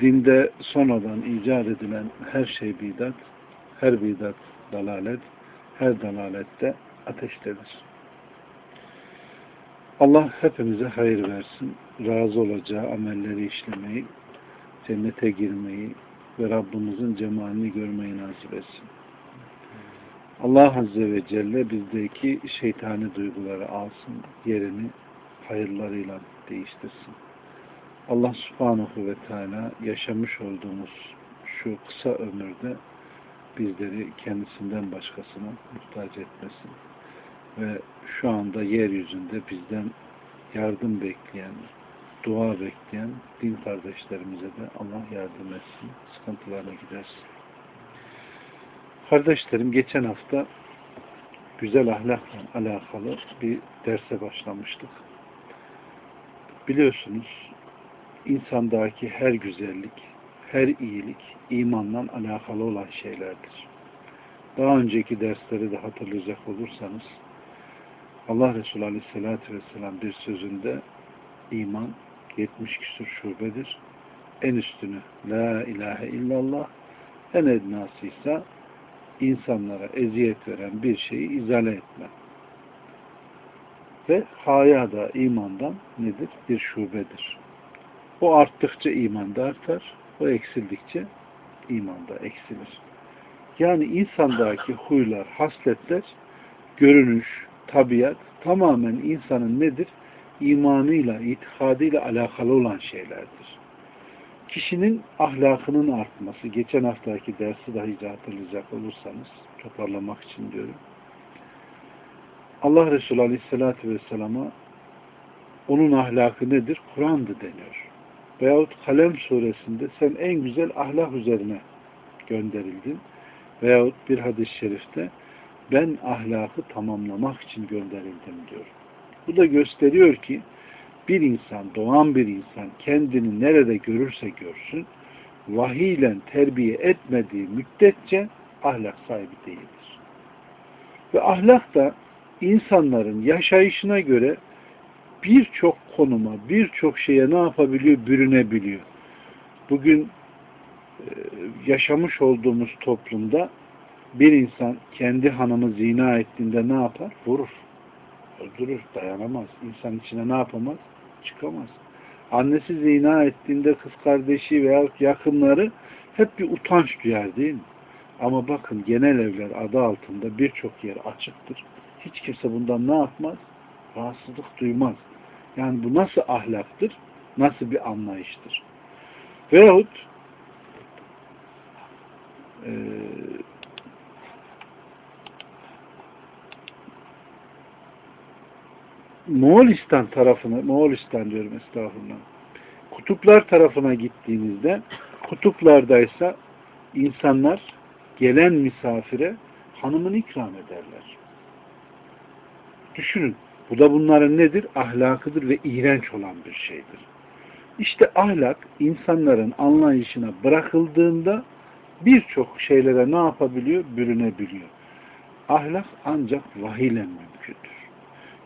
dinde sonradan icat edilen her şey bidat, her bidat dalalet, her dalalette ateştedir. Allah hepimize hayır versin, razı olacağı amelleri işlemeyi, cennete girmeyi ve Rabbimizin cemalini görmeyi nasip etsin. Allah Azze ve Celle bizdeki şeytani duyguları alsın, yerini hayırlarıyla değiştirsin. Allah Subhanahu ve Teala yaşamış olduğumuz şu kısa ömürde bizleri kendisinden başkasına muhtaç etmesin. Ve şu anda yeryüzünde bizden yardım bekleyen, dua bekleyen din kardeşlerimize de Allah yardım etsin, sıkıntılarına gidersin. Kardeşlerim geçen hafta güzel ahlakla alakalı bir derse başlamıştık. Biliyorsunuz insandaki her güzellik, her iyilik imanla alakalı olan şeylerdir. Daha önceki dersleri de hatırlayacak olursanız Allah Resulü Aleyhisselatü Vesselam bir sözünde iman 70 küsur şubedir. En üstünü La ilahe illallah en ednası ise insanlara eziyet veren bir şeyi izale etme. Ve haya da imandan nedir? Bir şubedir. O arttıkça iman da artar, o eksildikçe iman da eksilir. Yani insandaki huylar, hasletler, görünüş, tabiat tamamen insanın nedir? İmanıyla, itikadıyla alakalı olan şeylerdir. Kişinin ahlakının artması, geçen haftaki dersi dahi hatırlayacak olursanız, toparlamak için diyorum. Allah Resulü Aleyhisselatü Vesselam'a onun ahlakı nedir? Kur'an'dı deniyor. Veyahut Kalem suresinde sen en güzel ahlak üzerine gönderildin. Veyahut bir hadis-i şerifte ben ahlakı tamamlamak için gönderildim diyor. Bu da gösteriyor ki bir insan, doğan bir insan kendini nerede görürse görsün vahiyle terbiye etmediği müddetçe ahlak sahibi değildir. Ve ahlak da insanların yaşayışına göre birçok konuma, birçok şeye ne yapabiliyor? Bürünebiliyor. Bugün yaşamış olduğumuz toplumda bir insan kendi hanımı zina ettiğinde ne yapar? Vurur. Öldürür, dayanamaz. İnsan içine ne yapamaz? Çıkamaz. Annesi zina ettiğinde kız kardeşi veya yakınları hep bir utanç duyar değil mi? Ama bakın genel evler adı altında birçok yer açıktır. Hiç kimse bundan ne yapmaz? Rahatsızlık duymaz. Yani bu nasıl ahlaktır? Nasıl bir anlayıştır? Veyahut e, Moğolistan tarafına, Moğolistan diyorum estağfurullah. Kutuplar tarafına gittiğinizde kutuplardaysa insanlar gelen misafire hanımını ikram ederler. Düşünün. Bu da bunların nedir? Ahlakıdır ve iğrenç olan bir şeydir. İşte ahlak insanların anlayışına bırakıldığında birçok şeylere ne yapabiliyor? Bürünebiliyor. Ahlak ancak vahiyle mümkündür.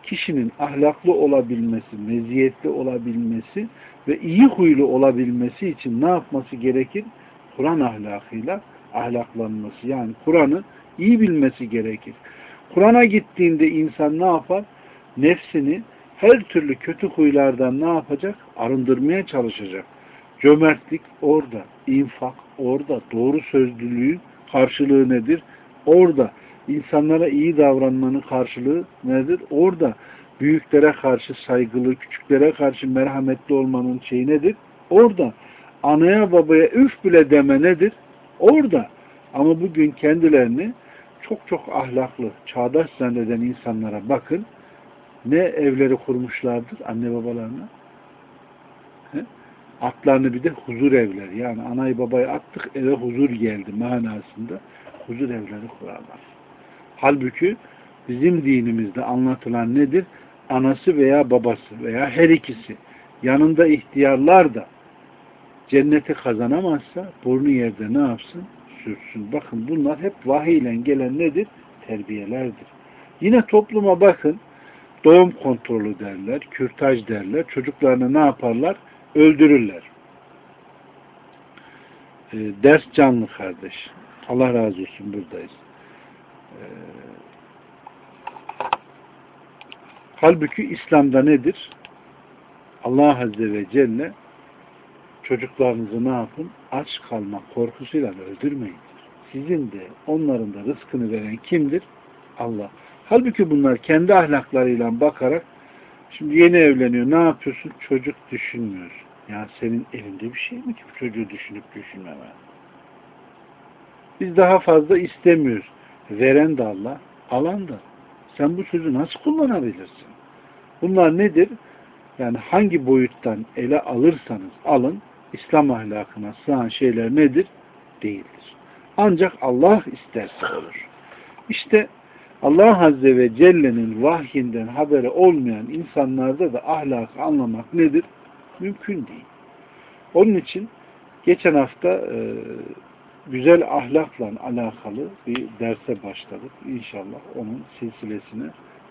Kişinin ahlaklı olabilmesi, meziyetli olabilmesi ve iyi huylu olabilmesi için ne yapması gerekir? Kur'an ahlakıyla ahlaklanması. Yani Kur'an'ı iyi bilmesi gerekir. Kur'an'a gittiğinde insan ne yapar? Nefsini her türlü kötü huylardan ne yapacak? Arındırmaya çalışacak. Cömertlik orada, infak orada, doğru sözlülüğün karşılığı nedir? Orada. İnsanlara iyi davranmanın karşılığı nedir? Orada. Büyüklere karşı saygılı, küçüklere karşı merhametli olmanın şeyi nedir? Orada. Anaya babaya üf bile deme nedir? Orada. Ama bugün kendilerini çok çok ahlaklı, çağdaş zanneden insanlara bakın. Ne evleri kurmuşlardır anne babalarına? He? Atlarını bir de huzur evleri. Yani anayı babayı attık eve huzur geldi manasında huzur evleri kurarlar. Halbuki bizim dinimizde anlatılan nedir? Anası veya babası veya her ikisi yanında ihtiyarlar da cenneti kazanamazsa burnu yerde ne yapsın? Sürsün. Bakın bunlar hep vahiy ile gelen nedir? Terbiyelerdir. Yine topluma bakın doğum kontrolü derler, kürtaj derler. Çocuklarını ne yaparlar? Öldürürler. E, ders canlı kardeş. Allah razı olsun buradayız. E, halbuki İslam'da nedir? Allah Azze ve Celle çocuklarınızı ne yapın? Aç kalma korkusuyla öldürmeyin. Sizin de onların da rızkını veren kimdir? Allah. Halbuki bunlar kendi ahlaklarıyla bakarak şimdi yeni evleniyor. Ne yapıyorsun? Çocuk düşünmüyor. Ya senin elinde bir şey mi ki çocuğu düşünüp düşünmeme? Biz daha fazla istemiyoruz. Veren de Allah, alan da. Sen bu çocuğu nasıl kullanabilirsin? Bunlar nedir? Yani hangi boyuttan ele alırsanız alın, İslam ahlakına sığan şeyler nedir? Değildir. Ancak Allah isterse olur. İşte Allah Azze ve Celle'nin vahyinden haberi olmayan insanlarda da ahlakı anlamak nedir? Mümkün değil. Onun için geçen hafta e, güzel ahlakla alakalı bir derse başladık. İnşallah onun silsilesine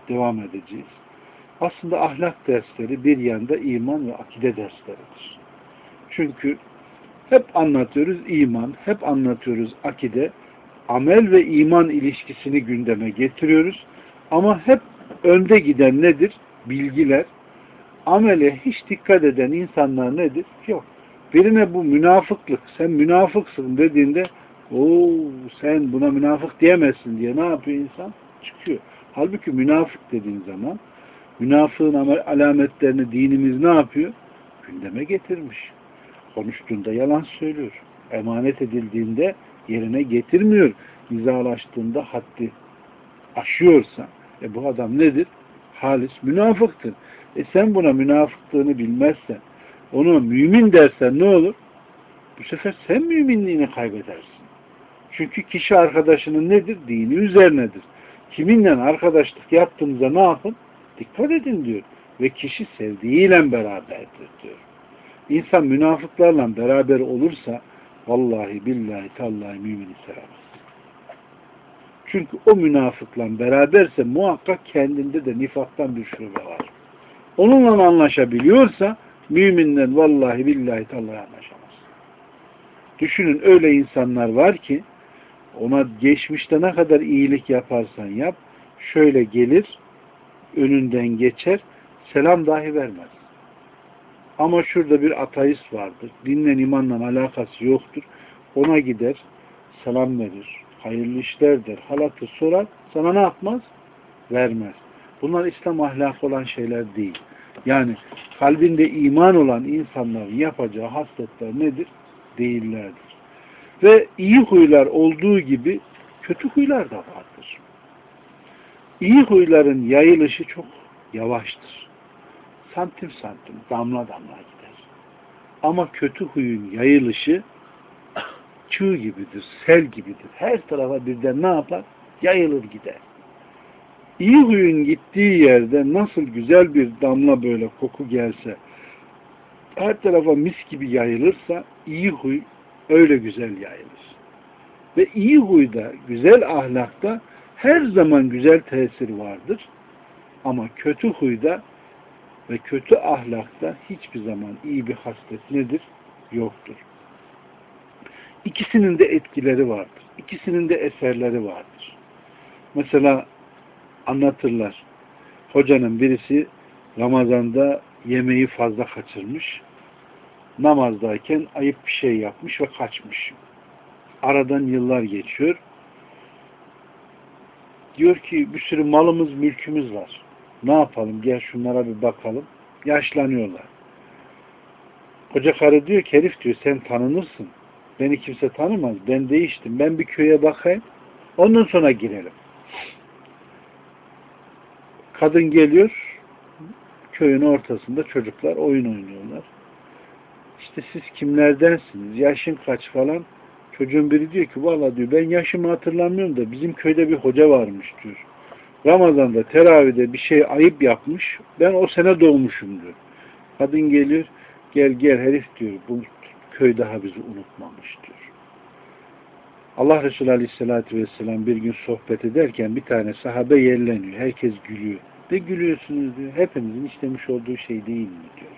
devam edeceğiz. Aslında ahlak dersleri bir yanda iman ve akide dersleridir. Çünkü hep anlatıyoruz iman, hep anlatıyoruz akide, amel ve iman ilişkisini gündeme getiriyoruz. Ama hep önde giden nedir? Bilgiler. Amele hiç dikkat eden insanlar nedir? Yok. Birine bu münafıklık, sen münafıksın dediğinde o sen buna münafık diyemezsin diye ne yapıyor insan? Çıkıyor. Halbuki münafık dediğin zaman münafığın alametlerini dinimiz ne yapıyor? Gündeme getirmiş. Konuştuğunda yalan söylüyor. Emanet edildiğinde yerine getirmiyor. Nizalaştığında haddi aşıyorsa e bu adam nedir? Halis münafıktır. E sen buna münafıklığını bilmezsen onu mümin dersen ne olur? Bu sefer sen müminliğini kaybedersin. Çünkü kişi arkadaşının nedir? Dini üzerinedir. Kiminle arkadaşlık yaptığınızda ne yapın? Dikkat edin diyor. Ve kişi sevdiğiyle beraberdir diyor. İnsan münafıklarla beraber olursa vallahi billahi tallahi mümini sevemez. Çünkü o münafıkla beraberse muhakkak kendinde de nifaktan bir şube var. Onunla anlaşabiliyorsa müminden vallahi billahi tallahi anlaşamaz. Düşünün öyle insanlar var ki ona geçmişte ne kadar iyilik yaparsan yap şöyle gelir önünden geçer selam dahi vermez. Ama şurada bir ateist vardır. Dinle imanla alakası yoktur. Ona gider, selam verir, hayırlı işler der, halatı sorar, sana ne yapmaz? Vermez. Bunlar İslam ahlakı olan şeyler değil. Yani kalbinde iman olan insanların yapacağı hasletler nedir? Değillerdir. Ve iyi huylar olduğu gibi kötü huylar da vardır. İyi huyların yayılışı çok yavaştır. Santim santim, damla damla gider. Ama kötü huyun yayılışı çığ gibidir, sel gibidir. Her tarafa birden ne yapar? Yayılır gider. İyi huyun gittiği yerde nasıl güzel bir damla böyle koku gelse, her tarafa mis gibi yayılırsa iyi huy öyle güzel yayılır. Ve iyi huyda, güzel ahlakta her zaman güzel tesir vardır. Ama kötü huyda ve kötü ahlakta hiçbir zaman iyi bir haslet nedir? Yoktur. İkisinin de etkileri vardır. İkisinin de eserleri vardır. Mesela anlatırlar. Hocanın birisi Ramazan'da yemeği fazla kaçırmış. Namazdayken ayıp bir şey yapmış ve kaçmış. Aradan yıllar geçiyor. Diyor ki bir sürü malımız, mülkümüz var. Ne yapalım? Gel şunlara bir bakalım. Yaşlanıyorlar. Koca karı diyor ki herif diyor sen tanınırsın. Beni kimse tanımaz. Ben değiştim. Ben bir köye bakayım. Ondan sonra girelim. Kadın geliyor. Köyün ortasında çocuklar oyun oynuyorlar. işte siz kimlerdensiniz, yaşın kaç falan. Çocuğun biri diyor ki valla diyor ben yaşımı hatırlamıyorum da bizim köyde bir hoca varmış diyor. Ramazan'da teravide bir şey ayıp yapmış. Ben o sene doğmuşum diyor. Kadın geliyor. Gel gel herif diyor. Bu köy daha bizi unutmamış diyor. Allah Resulü Aleyhisselatü Vesselam bir gün sohbet ederken bir tane sahabe yerleniyor. Herkes gülüyor. Ne gülüyorsunuz diyor. Hepimizin işlemiş olduğu şey değil mi diyor.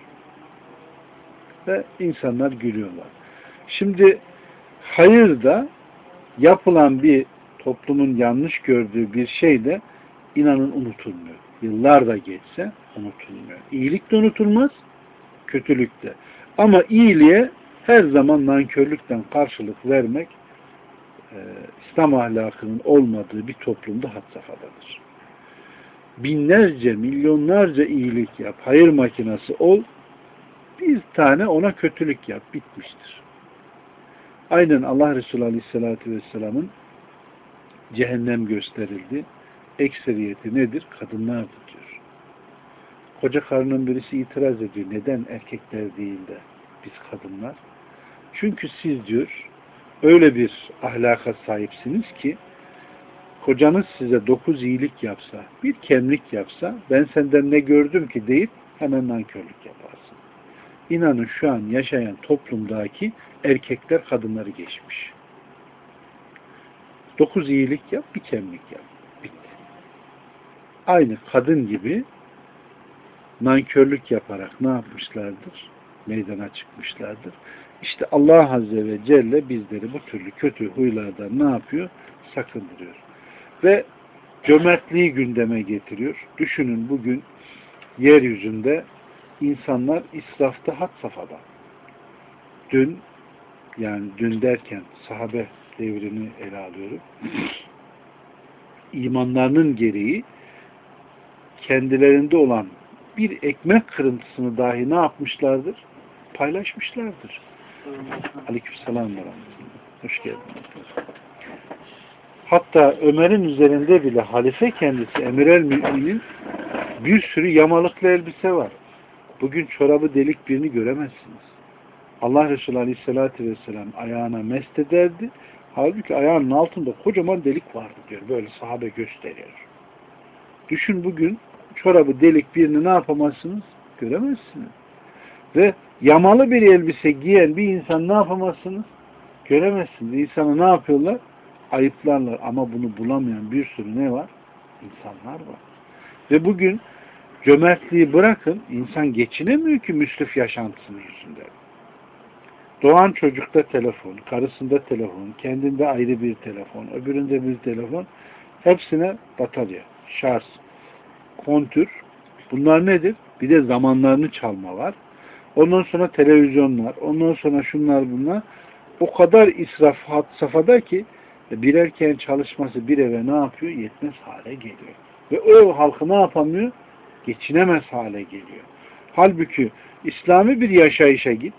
Ve insanlar gülüyorlar. Şimdi hayır da yapılan bir toplumun yanlış gördüğü bir şey de inanın unutulmuyor. Yıllar da geçse unutulmuyor. İyilik de unutulmaz, kötülük de. Ama iyiliğe her zaman nankörlükten karşılık vermek e, İslam ahlakının olmadığı bir toplumda had safhadadır. Binlerce, milyonlarca iyilik yap, hayır makinası ol, bir tane ona kötülük yap, bitmiştir. Aynen Allah Resulü Aleyhisselatü Vesselam'ın cehennem gösterildi. Ekseriyeti nedir? Kadınlardır diyor. Koca karının birisi itiraz ediyor. Neden erkekler değil de biz kadınlar? Çünkü siz diyor öyle bir ahlaka sahipsiniz ki kocanız size dokuz iyilik yapsa, bir kemlik yapsa ben senden ne gördüm ki deyip hemen nankörlük yaparsın. İnanın şu an yaşayan toplumdaki erkekler kadınları geçmiş. Dokuz iyilik yap, bir kemlik yap. Aynı kadın gibi nankörlük yaparak ne yapmışlardır? Meydana çıkmışlardır. İşte Allah Azze ve Celle bizleri bu türlü kötü huylardan ne yapıyor? Sakındırıyor. Ve cömertliği gündeme getiriyor. Düşünün bugün yeryüzünde insanlar israfta had safhada. Dün yani dün derken sahabe devrini ele alıyorum. İmanlarının gereği kendilerinde olan bir ekmek kırıntısını dahi ne yapmışlardır? Paylaşmışlardır. Aleykümselam ve Hoş geldiniz. Hatta Ömer'in üzerinde bile halife kendisi Emir el Mü'minin bir sürü yamalıklı elbise var. Bugün çorabı delik birini göremezsiniz. Allah Resulü Aleyhisselatü Vesselam ayağına mest ederdi. Halbuki ayağının altında kocaman delik vardı diyor. Böyle sahabe gösteriyor. Düşün bugün çorabı delik birini ne yapamazsınız? Göremezsiniz. Ve yamalı bir elbise giyen bir insan ne yapamazsınız? Göremezsiniz. İnsanı ne yapıyorlar? Ayıplarlar. Ama bunu bulamayan bir sürü ne var? İnsanlar var. Ve bugün cömertliği bırakın, insan geçinemiyor ki müslüf yaşantısının yüzünden. Doğan çocukta telefon, karısında telefon, kendinde ayrı bir telefon, öbüründe bir telefon. Hepsine batarya, şarj, kontür. Bunlar nedir? Bir de zamanlarını çalma var. Ondan sonra televizyonlar, ondan sonra şunlar bunlar. O kadar israf hat safhada ki bir erkeğin çalışması bir eve ne yapıyor? Yetmez hale geliyor. Ve o halkı ne yapamıyor? Geçinemez hale geliyor. Halbuki İslami bir yaşayışa git.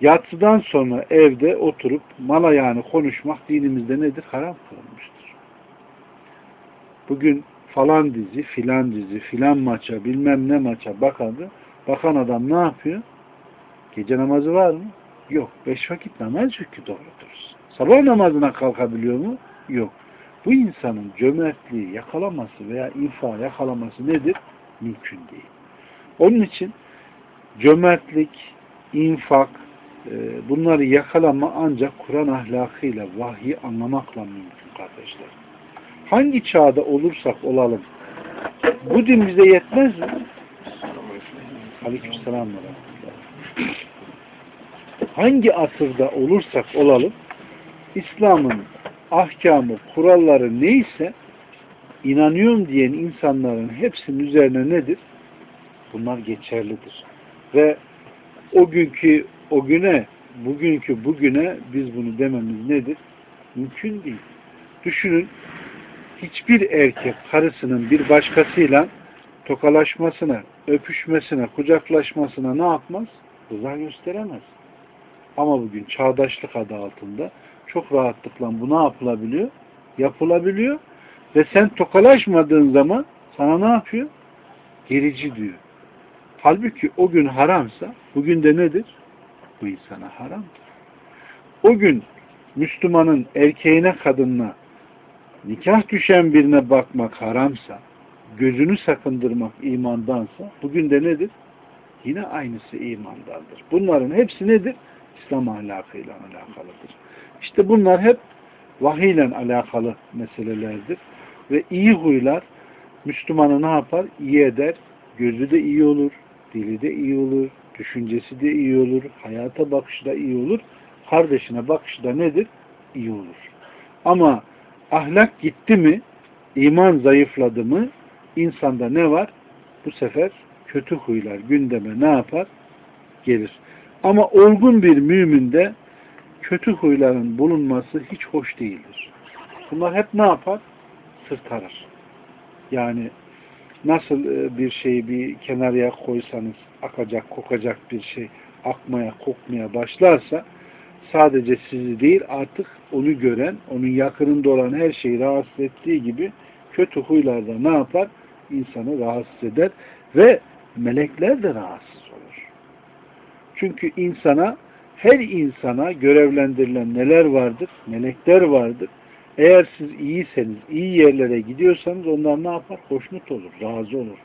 Yatsıdan sonra evde oturup mala yani konuşmak dinimizde nedir? Haram kılınmıştır. Bugün falan dizi, filan dizi, filan maça, bilmem ne maça bakadı. Bakan adam ne yapıyor? Gece namazı var mı? Yok. Beş vakit namaz çünkü doğrudur. Sabah namazına kalkabiliyor mu? Yok. Bu insanın cömertliği yakalaması veya infa yakalaması nedir? Mümkün değil. Onun için cömertlik, infak, e, bunları yakalama ancak Kur'an ahlakıyla, vahyi anlamakla mümkün kardeşler. Hangi çağda olursak olalım, bu din bize yetmez mi? Aleykümselam Hangi asırda olursak olalım, İslam'ın ahkamı, kuralları neyse inanıyorum diyen insanların hepsinin üzerine nedir? Bunlar geçerlidir. Ve o günkü o güne, bugünkü bugüne biz bunu dememiz nedir? Mümkün değil. Düşünün, hiçbir erkek karısının bir başkasıyla tokalaşmasına, öpüşmesine, kucaklaşmasına ne yapmaz? Rıza gösteremez. Ama bugün çağdaşlık adı altında çok rahatlıkla bu ne yapılabiliyor? Yapılabiliyor. Ve sen tokalaşmadığın zaman sana ne yapıyor? Gerici diyor. Halbuki o gün haramsa bugün de nedir? bu insana haramdır. O gün Müslümanın erkeğine kadınına nikah düşen birine bakmak haramsa, gözünü sakındırmak imandansa, bugün de nedir? Yine aynısı imandandır. Bunların hepsi nedir? İslam ahlakıyla alakalıdır. İşte bunlar hep vahiyle alakalı meselelerdir. Ve iyi huylar Müslümanı ne yapar? İyi eder. Gözü de iyi olur, dili de iyi olur, düşüncesi de iyi olur, hayata bakışı da iyi olur, kardeşine bakışı da nedir? İyi olur. Ama ahlak gitti mi, iman zayıfladı mı, insanda ne var? Bu sefer kötü huylar gündeme ne yapar? Gelir. Ama olgun bir müminde kötü huyların bulunması hiç hoş değildir. Bunlar hep ne yapar? Sırtarır. Yani nasıl e, bir şeyi bir kenarıya koysanız akacak, kokacak bir şey akmaya, kokmaya başlarsa sadece sizi değil artık onu gören, onun yakınında olan her şeyi rahatsız ettiği gibi kötü huylarda ne yapar? İnsanı rahatsız eder ve melekler de rahatsız olur. Çünkü insana, her insana görevlendirilen neler vardır? Melekler vardır. Eğer siz iyiyseniz, iyi yerlere gidiyorsanız onlar ne yapar? Hoşnut olur, razı olur.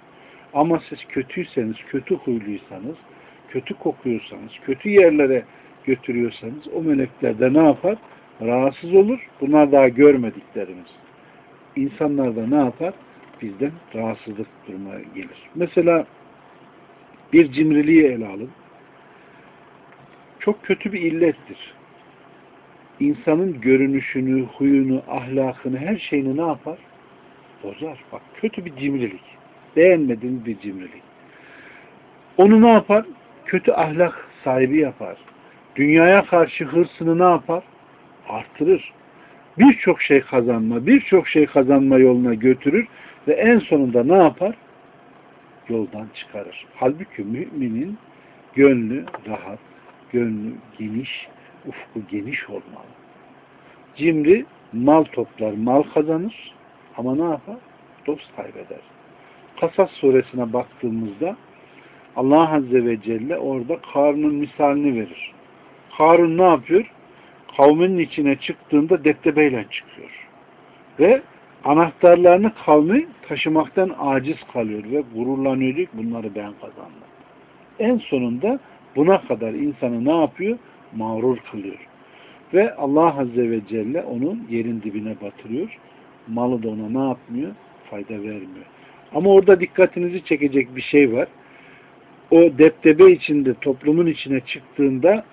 Ama siz kötüyseniz, kötü huyluysanız, kötü kokuyorsanız, kötü yerlere götürüyorsanız o melekler de ne yapar? Rahatsız olur. Bunlar daha görmediklerimiz. İnsanlar da ne yapar? Bizden rahatsızlık duruma gelir. Mesela bir cimriliği ele alın. Çok kötü bir illettir. İnsanın görünüşünü, huyunu, ahlakını, her şeyini ne yapar? Bozar. Bak kötü bir cimrilik. Beğenmediğiniz bir cimrilik. Onu ne yapar? Kötü ahlak sahibi yapar. Dünyaya karşı hırsını ne yapar? Artırır. Birçok şey kazanma, birçok şey kazanma yoluna götürür ve en sonunda ne yapar? Yoldan çıkarır. Halbuki müminin gönlü rahat, gönlü geniş, ufku geniş olmalı. Cimri mal toplar, mal kazanır ama ne yapar? Dost kaybeder. Kasas suresine baktığımızda Allah Azze ve Celle orada Karun'un misalini verir. Karun ne yapıyor? Kavminin içine çıktığında deptebeyle çıkıyor. Ve anahtarlarını kavmi taşımaktan aciz kalıyor ve gururlanıyor diyor bunları ben kazandım. En sonunda buna kadar insanı ne yapıyor? Mağrur kılıyor. Ve Allah Azze ve Celle onu yerin dibine batırıyor. Malı da ona ne yapmıyor? Fayda vermiyor. Ama orada dikkatinizi çekecek bir şey var. O deptebe içinde, toplumun içine çıktığında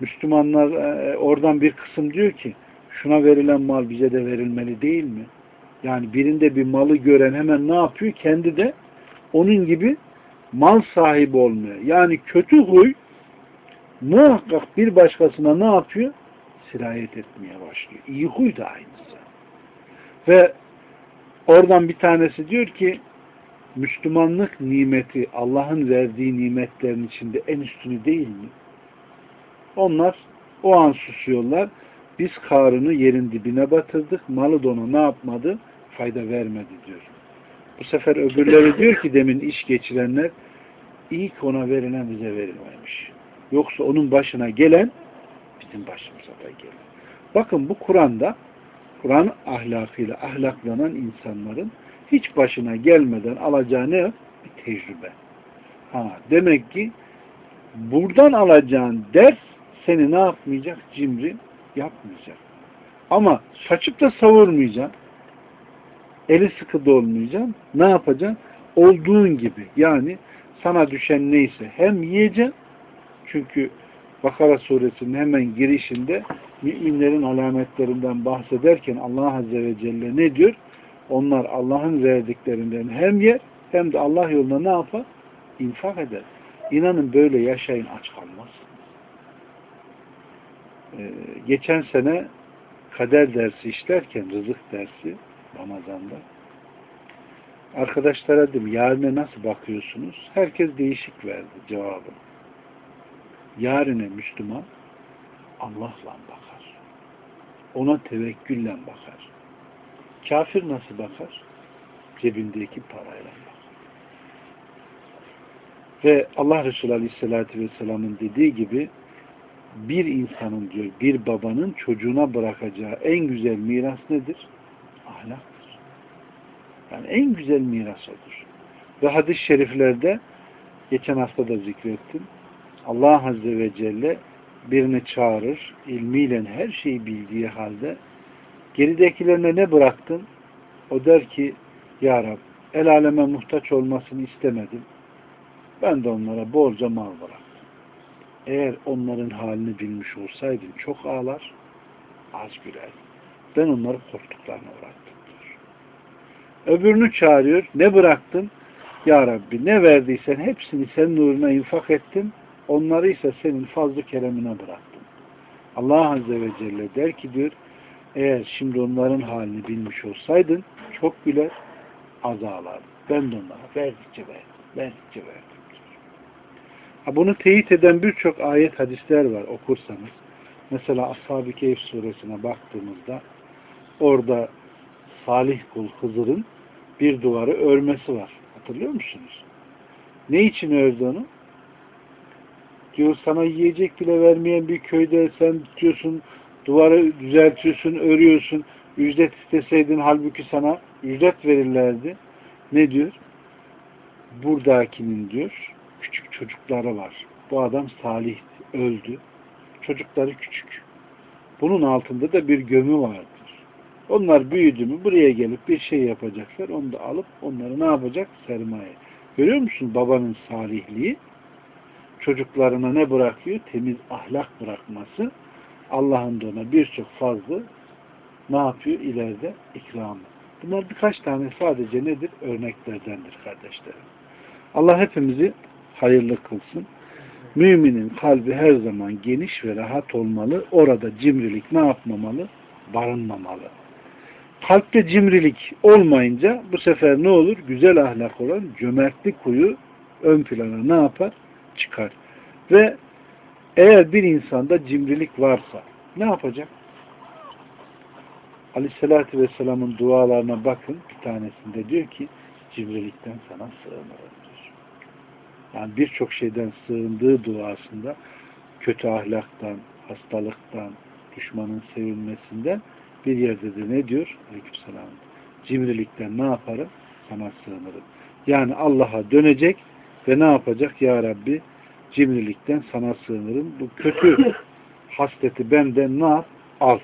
Müslümanlar e, oradan bir kısım diyor ki şuna verilen mal bize de verilmeli değil mi? Yani birinde bir malı gören hemen ne yapıyor? Kendi de onun gibi mal sahibi olmuyor. Yani kötü huy muhakkak bir başkasına ne yapıyor? Sirayet etmeye başlıyor. İyi huy da aynısı. Ve oradan bir tanesi diyor ki Müslümanlık nimeti Allah'ın verdiği nimetlerin içinde en üstünü değil mi? Onlar o an susuyorlar. Biz karını yerin dibine batırdık. Malı da ona ne yapmadı? Fayda vermedi diyor. Bu sefer öbürleri diyor ki demin iş geçirenler ki ona verilen bize verilmemiş. Yoksa onun başına gelen bizim başımıza da gelir. Bakın bu Kur'an'da Kur'an ahlakıyla ahlaklanan insanların hiç başına gelmeden alacağı ne? Bir tecrübe. Ha, demek ki buradan alacağın ders seni ne yapmayacak? Cimri yapmayacak. Ama saçıp da savurmayacaksın. Eli sıkı da. Ne yapacaksın? Olduğun gibi. Yani sana düşen neyse hem yiyeceksin çünkü Bakara suresinin hemen girişinde müminlerin alametlerinden bahsederken Allah Azze ve Celle ne diyor? Onlar Allah'ın verdiklerinden hem yer hem de Allah yolunda ne yapar? İnfak eder. İnanın böyle yaşayın aç kalmaz. Ee, geçen sene kader dersi işlerken rızık dersi Ramazan'da arkadaşlara dedim yarine nasıl bakıyorsunuz? Herkes değişik verdi cevabı. Yarine Müslüman Allah'la bakar. Ona tevekkülle bakar. Kafir nasıl bakar? Cebindeki parayla bakar. Ve Allah Resulü Aleyhisselatü Vesselam'ın dediği gibi bir insanın diyor bir babanın çocuğuna bırakacağı en güzel miras nedir? Ahlaktır. Yani en güzel miras odur. Ve hadis-i şeriflerde geçen hafta da zikrettim. Allah Azze ve Celle birini çağırır, ilmiyle her şeyi bildiği halde geridekilerine ne bıraktın? O der ki Ya Rab, el aleme muhtaç olmasını istemedim. Ben de onlara bolca mal bıraktım. Eğer onların halini bilmiş olsaydım çok ağlar, az gülerdim. Ben onları korktuklarına uğrattım diyor. Öbürünü çağırıyor. Ne bıraktın? Ya Rabbi ne verdiysen hepsini senin uğruna infak ettim. Onları ise senin fazlı keremine bıraktım. Allah Azze ve Celle der ki diyor eğer şimdi onların halini bilmiş olsaydın çok güler az ağlardın. Ben de onlara verdikçe verdim. Verdikçe verdim. Bunu teyit eden birçok ayet hadisler var okursanız. Mesela Ashab-ı Keyif suresine baktığımızda orada Salih kul Hızır'ın bir duvarı örmesi var. Hatırlıyor musunuz? Ne için ördü onu? Diyor sana yiyecek bile vermeyen bir köyde sen diyorsun duvarı düzeltiyorsun, örüyorsun. Ücret isteseydin halbuki sana ücret verirlerdi. Ne diyor? Buradakinin diyor çocukları var. Bu adam salih öldü. Çocukları küçük. Bunun altında da bir gömü vardır. Onlar büyüdü mü buraya gelip bir şey yapacaklar. Onu da alıp onları ne yapacak? Sermaye. Görüyor musun babanın salihliği? Çocuklarına ne bırakıyor? Temiz ahlak bırakması. Allah'ın da ona birçok fazla ne yapıyor? ileride ikramı. Bunlar birkaç tane sadece nedir? Örneklerdendir kardeşlerim. Allah hepimizi hayırlı kılsın. Müminin kalbi her zaman geniş ve rahat olmalı. Orada cimrilik ne yapmamalı? Barınmamalı. Kalpte cimrilik olmayınca bu sefer ne olur? Güzel ahlak olan cömertlik huyu ön plana ne yapar? Çıkar. Ve eğer bir insanda cimrilik varsa ne yapacak? Aleyhissalatü Vesselam'ın dualarına bakın. Bir tanesinde diyor ki cimrilikten sana sığınırım. Yani birçok şeyden sığındığı duasında kötü ahlaktan, hastalıktan, düşmanın sevilmesinden bir yerde de ne diyor? Aleykümselam. Cimrilikten ne yaparım? Sana sığınırım. Yani Allah'a dönecek ve ne yapacak? Ya Rabbi cimrilikten sana sığınırım. Bu kötü hasleti benden ne yap? Al.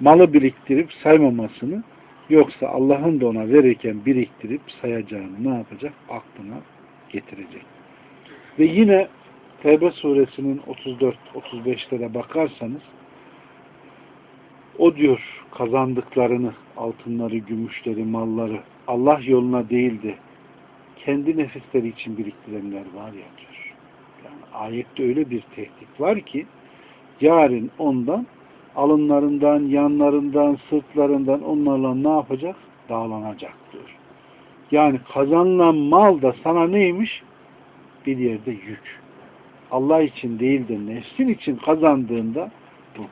Malı biriktirip saymamasını yoksa Allah'ın da ona verirken biriktirip sayacağını ne yapacak? Aklına getirecek. Ve yine Tevbe suresinin 34-35'lere bakarsanız o diyor kazandıklarını, altınları, gümüşleri, malları Allah yoluna değildi. Kendi nefisleri için biriktirenler var ya diyor. Yani ayette öyle bir tehdit var ki yarın ondan alınlarından, yanlarından, sırtlarından onlarla ne yapacak? Dağlanacak diyor. Yani kazanılan mal da sana neymiş? Bir yerde yük. Allah için değil de nefsin için kazandığında bu.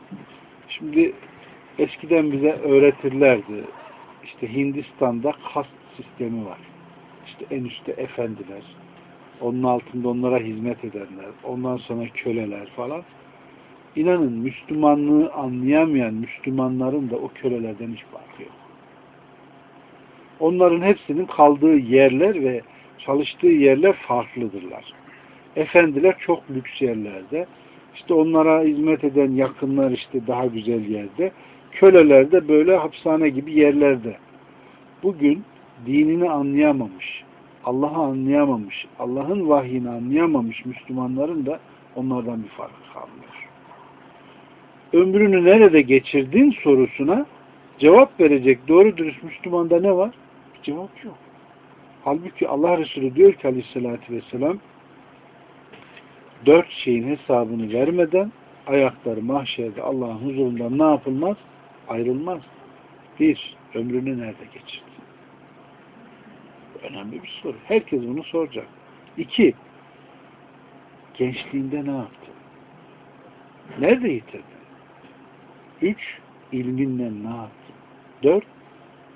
Şimdi eskiden bize öğretirlerdi. İşte Hindistan'da kast sistemi var. İşte en üstte efendiler. Onun altında onlara hizmet edenler. Ondan sonra köleler falan. İnanın Müslümanlığı anlayamayan Müslümanların da o kölelerden hiç farkı yok. Onların hepsinin kaldığı yerler ve çalıştığı yerler farklıdırlar. Efendiler çok lüks yerlerde. İşte onlara hizmet eden yakınlar işte daha güzel yerde. Köleler de böyle hapishane gibi yerlerde. Bugün dinini anlayamamış, Allah'ı anlayamamış, Allah'ın vahyini anlayamamış Müslümanların da onlardan bir farkı kalmıyor. Ömrünü nerede geçirdin sorusuna cevap verecek doğru dürüst Müslümanda ne var? Bir cevap yok. Halbuki Allah Resulü diyor ki aleyhissalatü vesselam dört şeyin hesabını vermeden ayakları mahşerde Allah'ın huzurundan ne yapılmaz? Ayrılmaz. Bir, ömrünü nerede geçirdin? Önemli bir soru. Herkes bunu soracak. İki, gençliğinde ne yaptın? Nerede yitirdin? Üç, ilminle ne yaptın? Dört,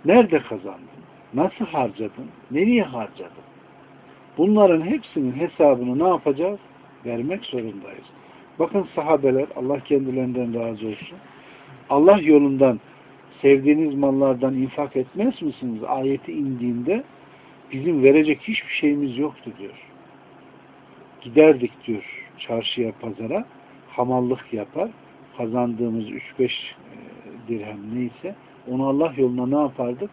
nerede kazandın? Nasıl harcadın? Nereye harcadın? Bunların hepsinin hesabını ne yapacağız? Vermek zorundayız. Bakın sahabeler, Allah kendilerinden razı olsun. Allah yolundan sevdiğiniz mallardan infak etmez misiniz? Ayeti indiğinde bizim verecek hiçbir şeyimiz yoktu diyor. Giderdik diyor çarşıya, pazara, hamallık yapar, kazandığımız 3-5 e, dirhem neyse onu Allah yoluna ne yapardık?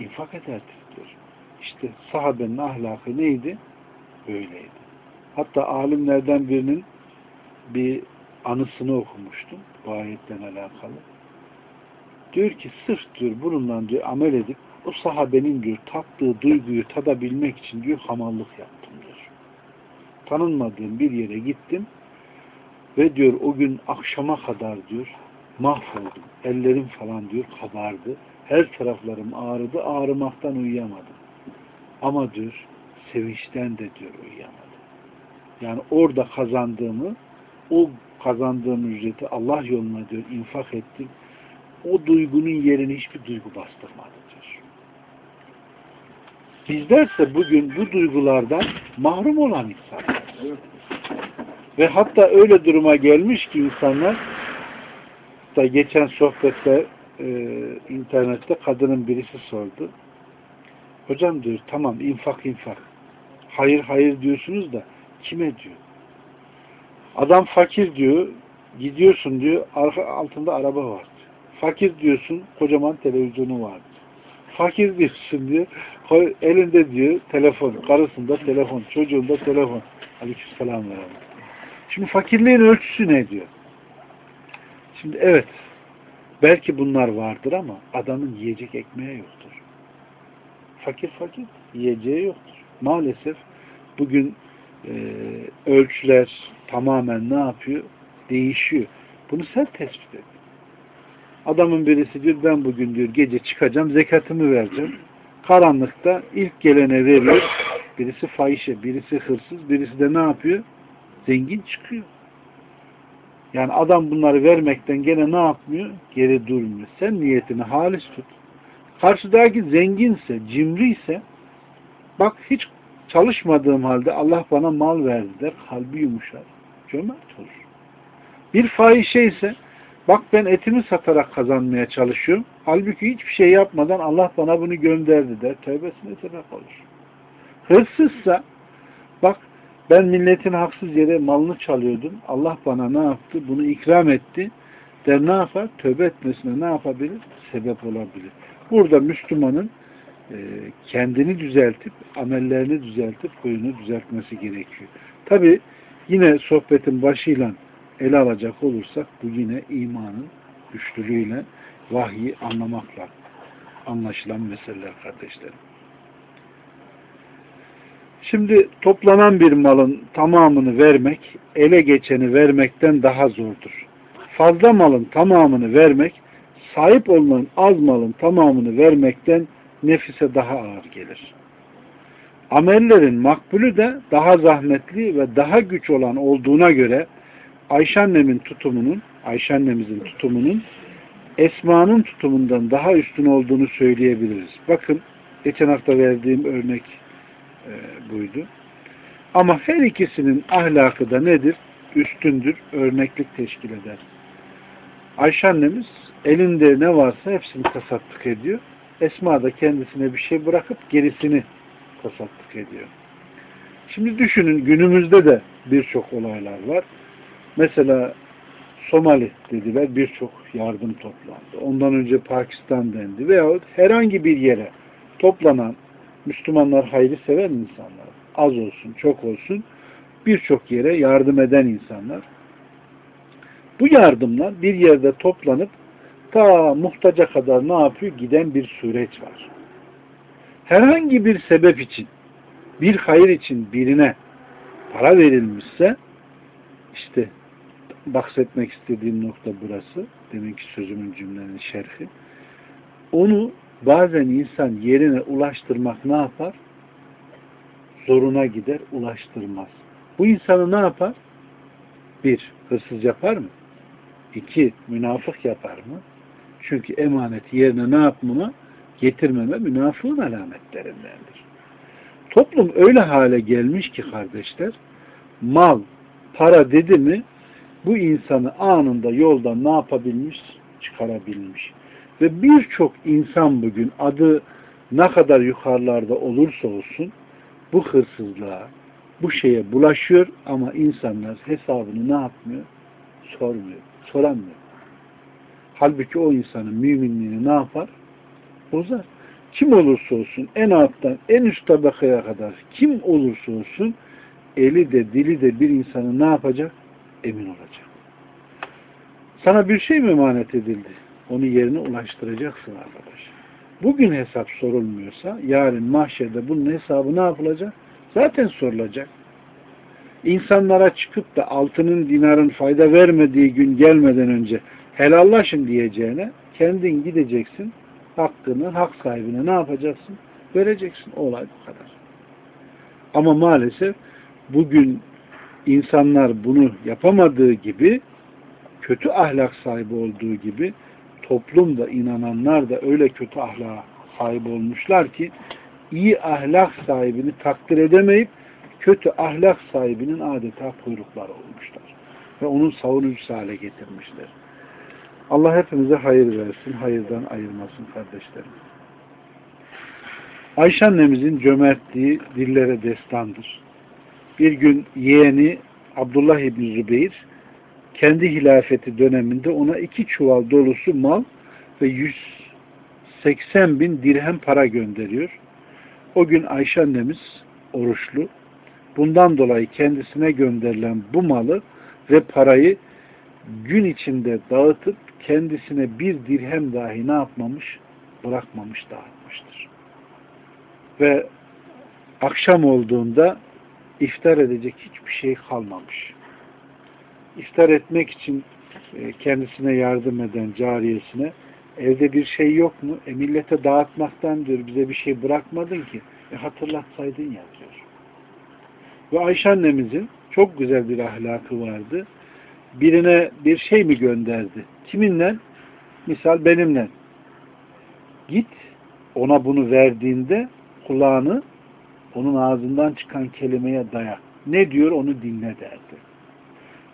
İnfak ederdik diyor. İşte sahabenin ahlakı neydi? Böyleydi. Hatta alimlerden birinin bir anısını okumuştum bu ayetten alakalı. Diyor ki sırf diyor bununla diyor amel edip o sahabenin diyor tattığı duyguyu tadabilmek için diyor hamallık yaptım diyor. Tanınmadığım bir yere gittim ve diyor o gün akşama kadar diyor mahvoldum. Ellerim falan diyor kabardı. Her taraflarım ağrıdı. Ağrımaktan uyuyamadım. Ama diyor sevinçten de diyor uyuyamadım. Yani orada kazandığımı o kazandığım ücreti Allah yoluna diyor infak ettim. O duygunun yerini hiçbir duygu bastırmadı diyor. Bizlerse bugün bu duygulardan mahrum olan insanlar. Ve hatta öyle duruma gelmiş ki insanlar da geçen sohbette e, internette kadının birisi sordu. Hocam diyor tamam infak infak. Hayır hayır diyorsunuz da kime diyor. Adam fakir diyor. Gidiyorsun diyor. Arka, altında araba var. Fakir diyorsun. Kocaman televizyonu var. Fakir diyorsun diyor. Elinde diyor telefon. Karısında telefon. Çocuğunda telefon. Aleykümselam. Şimdi fakirliğin ölçüsü ne diyor? Şimdi evet belki bunlar vardır ama adamın yiyecek ekmeği yoktur. Fakir fakir yiyeceği yoktur. Maalesef bugün e, ölçüler tamamen ne yapıyor? Değişiyor. Bunu sen tespit et. Adamın birisi diyor ben bugün diyor gece çıkacağım zekatımı vereceğim. Karanlıkta ilk gelene veriyor. Birisi fahişe, birisi hırsız, birisi de ne yapıyor? Zengin çıkıyor. Yani adam bunları vermekten gene ne yapmıyor? Geri durmuyor. Sen niyetini halis tut. Karşıdaki zenginse, cimriyse bak hiç çalışmadığım halde Allah bana mal verdi der. Kalbi yumuşar. Cömert olur. Bir fahişe ise bak ben etimi satarak kazanmaya çalışıyorum. Halbuki hiçbir şey yapmadan Allah bana bunu gönderdi der. Tövbesine sebep olur. Hırsızsa ben milletin haksız yere malını çalıyordum. Allah bana ne yaptı? Bunu ikram etti. Der ne yapar? Tövbe etmesine ne yapabilir? Sebep olabilir. Burada Müslümanın e, kendini düzeltip, amellerini düzeltip, huyunu düzeltmesi gerekiyor. Tabi yine sohbetin başıyla ele alacak olursak bu yine imanın güçlülüğüyle vahyi anlamakla anlaşılan meseleler kardeşlerim. Şimdi toplanan bir malın tamamını vermek, ele geçeni vermekten daha zordur. Fazla malın tamamını vermek, sahip olunan az malın tamamını vermekten nefise daha ağır gelir. Amellerin makbulü de daha zahmetli ve daha güç olan olduğuna göre Ayşe annemin tutumunun, Ayşe annemizin tutumunun Esma'nın tutumundan daha üstün olduğunu söyleyebiliriz. Bakın geçen hafta verdiğim örnek buydu. Ama her ikisinin ahlakı da nedir? Üstündür, örneklik teşkil eder. Ayşe annemiz elinde ne varsa hepsini tasattık ediyor. Esma da kendisine bir şey bırakıp gerisini tasattık ediyor. Şimdi düşünün günümüzde de birçok olaylar var. Mesela Somali dediler birçok yardım toplandı. Ondan önce Pakistan dendi veyahut herhangi bir yere toplanan Müslümanlar hayrı seven insanlar. Az olsun, çok olsun birçok yere yardım eden insanlar. Bu yardımlar bir yerde toplanıp ta muhtaca kadar ne yapıyor? Giden bir süreç var. Herhangi bir sebep için, bir hayır için birine para verilmişse işte bahsetmek istediğim nokta burası. Deminki sözümün cümlenin şerhi. Onu bazen insan yerine ulaştırmak ne yapar? Zoruna gider, ulaştırmaz. Bu insanı ne yapar? Bir, hırsız yapar mı? İki, münafık yapar mı? Çünkü emaneti yerine ne yapmama? Getirmeme münafığın alametlerindendir. Toplum öyle hale gelmiş ki kardeşler, mal para dedi mi bu insanı anında yoldan ne yapabilmiş? Çıkarabilmiş. Ve birçok insan bugün adı ne kadar yukarılarda olursa olsun bu hırsızlığa, bu şeye bulaşıyor ama insanlar hesabını ne yapmıyor? Sormuyor. Soramıyor. Halbuki o insanın müminliğini ne yapar? Bozar. Kim olursa olsun en alttan en üst tabakaya kadar kim olursa olsun eli de dili de bir insanı ne yapacak? Emin olacak. Sana bir şey mi emanet edildi? Onu yerine ulaştıracaksın arkadaş. Bugün hesap sorulmuyorsa yarın mahşerde bunun hesabı ne yapılacak? Zaten sorulacak. İnsanlara çıkıp da altının dinarın fayda vermediği gün gelmeden önce helallaşın diyeceğine kendin gideceksin hakkını hak sahibine ne yapacaksın? Vereceksin. Olay bu kadar. Ama maalesef bugün insanlar bunu yapamadığı gibi kötü ahlak sahibi olduğu gibi toplumda inananlar da öyle kötü ahlak sahibi olmuşlar ki iyi ahlak sahibini takdir edemeyip kötü ahlak sahibinin adeta kuyrukları olmuşlar. Ve onun savunucusu hale getirmişler. Allah hepimize hayır versin, hayırdan ayırmasın kardeşlerim. Ayşe annemizin cömertliği dillere destandır. Bir gün yeğeni Abdullah İbni Zübeyir kendi hilafeti döneminde ona iki çuval dolusu mal ve 180 bin dirhem para gönderiyor. O gün Ayşe annemiz oruçlu. Bundan dolayı kendisine gönderilen bu malı ve parayı gün içinde dağıtıp kendisine bir dirhem dahi ne yapmamış? Bırakmamış, dağıtmıştır. Ve akşam olduğunda iftar edecek hiçbir şey kalmamış. İftar etmek için e, kendisine yardım eden cariyesine evde bir şey yok mu? E millete dağıtmaktan diyor bize bir şey bırakmadın ki. E hatırlatsaydın ya diyor. Ve Ayşe annemizin çok güzel bir ahlakı vardı. Birine bir şey mi gönderdi? Kiminle? Misal benimle. Git ona bunu verdiğinde kulağını onun ağzından çıkan kelimeye daya. Ne diyor onu dinle derdi.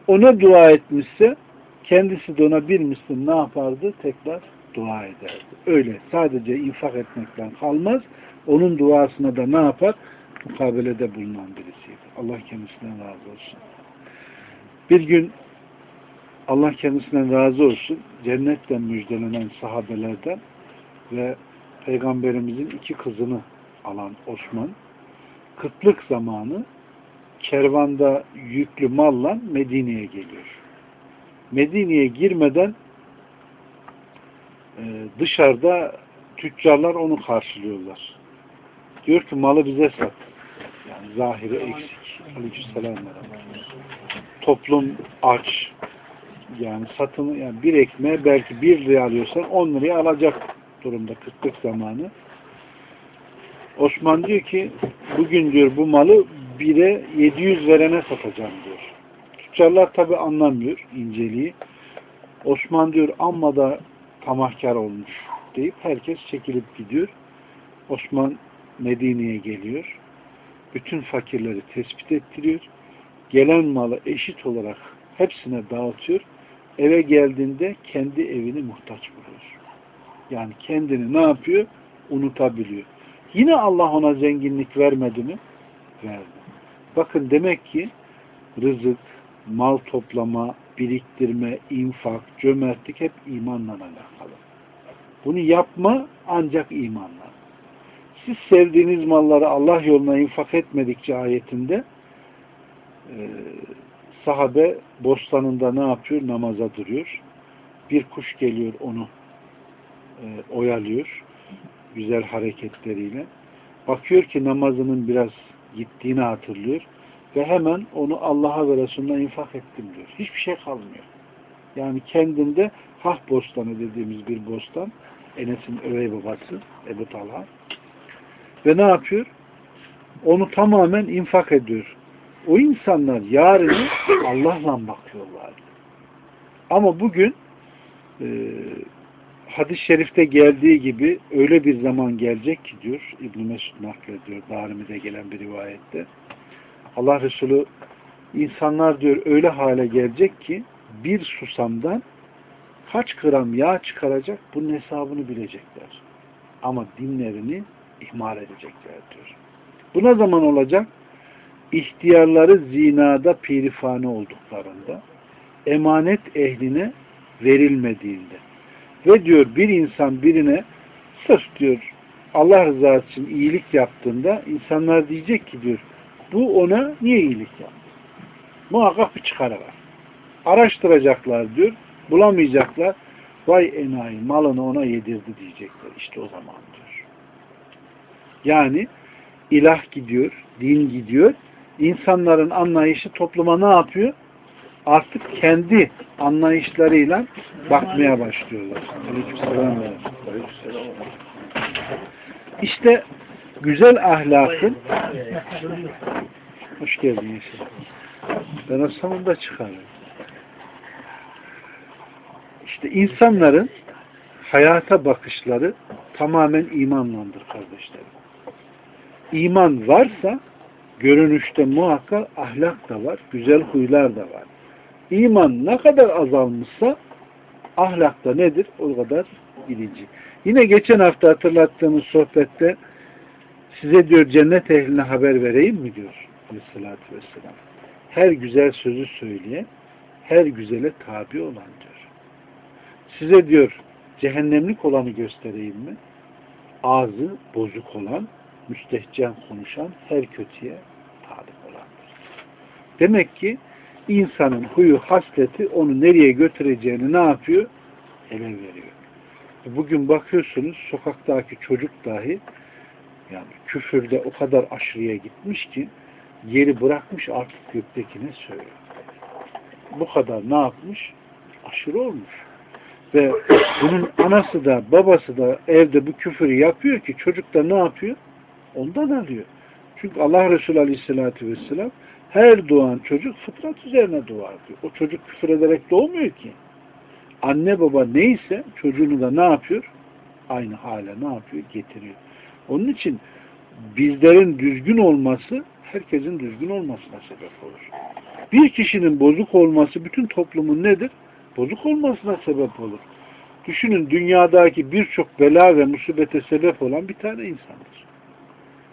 Ona dua etmişse kendisi de ona bir misli ne yapardı? Tekrar dua ederdi. Öyle sadece infak etmekten kalmaz. Onun duasına da ne yapar? Mukabelede bulunan birisiydi. Allah kendisinden razı olsun. Bir gün Allah kendisinden razı olsun cennetten müjdelenen sahabelerden ve Peygamberimizin iki kızını alan Osman kıtlık zamanı kervanda yüklü malla Medine'ye geliyor. Medine'ye girmeden e, dışarıda tüccarlar onu karşılıyorlar. Diyor ki malı bize sat. Yani zahiri eksik. Aleykümselam. Toplum aç. Yani satımı yani bir ekmeğe belki bir liraya alıyorsan on liraya alacak durumda kıtlık zamanı. Osman diyor ki bugün diyor bu malı bire 700 verene satacağım diyor. Tüccarlar tabi anlamıyor inceliği. Osman diyor amma da tamahkar olmuş deyip herkes çekilip gidiyor. Osman Medine'ye geliyor. Bütün fakirleri tespit ettiriyor. Gelen malı eşit olarak hepsine dağıtıyor. Eve geldiğinde kendi evini muhtaç buluyor. Yani kendini ne yapıyor? Unutabiliyor. Yine Allah ona zenginlik vermedi mi? Verdi. Bakın demek ki rızık, mal toplama, biriktirme, infak, cömertlik hep imanla alakalı. Bunu yapma ancak imanla. Siz sevdiğiniz malları Allah yoluna infak etmedikçe ayetinde e, sahabe bostanında ne yapıyor? Namaza duruyor. Bir kuş geliyor onu e, oyalıyor. Güzel hareketleriyle. Bakıyor ki namazının biraz gittiğini hatırlıyor. Ve hemen onu Allah'a ve Resulüne infak ettim diyor. Hiçbir şey kalmıyor. Yani kendinde Hah Bostanı dediğimiz bir bostan. Enes'in övey babası Ebu Talha. Ve ne yapıyor? Onu tamamen infak ediyor. O insanlar yarını Allah'la bakıyorlar. Ama bugün e, hadis-i şerifte geldiği gibi öyle bir zaman gelecek ki diyor İbn-i Mesud naklediyor Darimi'de gelen bir rivayette Allah Resulü insanlar diyor öyle hale gelecek ki bir susamdan kaç gram yağ çıkaracak bunun hesabını bilecekler. Ama dinlerini ihmal edecekler diyor. Bu ne zaman olacak? İhtiyarları zinada pirifane olduklarında, emanet ehline verilmediğinde ve diyor bir insan birine sırf diyor Allah rızası için iyilik yaptığında insanlar diyecek ki diyor bu ona niye iyilik yaptı? Muhakkak bir çıkarı var. Araştıracaklar diyor. Bulamayacaklar. Vay enayi malını ona yedirdi diyecekler. İşte o zaman diyor. Yani ilah gidiyor, din gidiyor. İnsanların anlayışı topluma ne yapıyor? Artık kendi anlayışlarıyla bakmaya başlıyorlar. İşte güzel ahlakın hoş geldin Yeşil. Ben o sonunda çıkarım. İşte insanların hayata bakışları tamamen imanlandır kardeşlerim. İman varsa görünüşte muhakkak ahlak da var, güzel huylar da var. İman ne kadar azalmışsa ahlakta nedir? O kadar bilinci. Yine geçen hafta hatırlattığımız sohbette size diyor cennet ehline haber vereyim mi diyor Aleyhisselatü Vesselam. Her güzel sözü söyleyen, her güzele tabi olan diyor. Size diyor cehennemlik olanı göstereyim mi? Ağzı bozuk olan, müstehcen konuşan, her kötüye talip olandır. Demek ki insanın huyu, hasleti onu nereye götüreceğini ne yapıyor? Ele veriyor. Bugün bakıyorsunuz sokaktaki çocuk dahi yani küfürde o kadar aşırıya gitmiş ki yeri bırakmış artık göktekine söylüyor. Bu kadar ne yapmış? Aşırı olmuş. Ve bunun anası da babası da evde bu küfürü yapıyor ki çocuk da ne yapıyor? Ondan alıyor. Çünkü Allah Resulü Aleyhisselatü Vesselam her doğan çocuk fıtrat üzerine doğar diyor. O çocuk küfür ederek doğmuyor ki. Anne baba neyse çocuğunu da ne yapıyor? Aynı hale ne yapıyor? Getiriyor. Onun için bizlerin düzgün olması herkesin düzgün olmasına sebep olur. Bir kişinin bozuk olması bütün toplumun nedir? Bozuk olmasına sebep olur. Düşünün dünyadaki birçok bela ve musibete sebep olan bir tane insandır.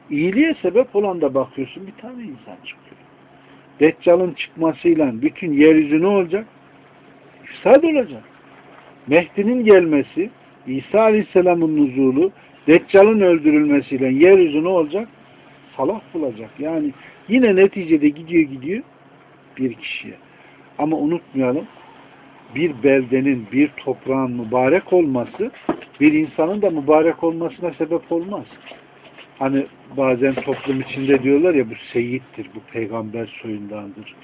İyiliğe sebep olan da bakıyorsun bir tane insan çıkıyor. Deccal'ın çıkmasıyla bütün yeryüzü ne olacak? İfsad olacak. Mehdi'nin gelmesi, İsa Aleyhisselam'ın nuzulu, Deccal'ın öldürülmesiyle yeryüzü ne olacak? Salah bulacak. Yani yine neticede gidiyor gidiyor bir kişiye. Ama unutmayalım bir beldenin, bir toprağın mübarek olması bir insanın da mübarek olmasına sebep olmaz. Hani bazen toplum içinde diyorlar ya bu seyittir, bu peygamber soyundandır.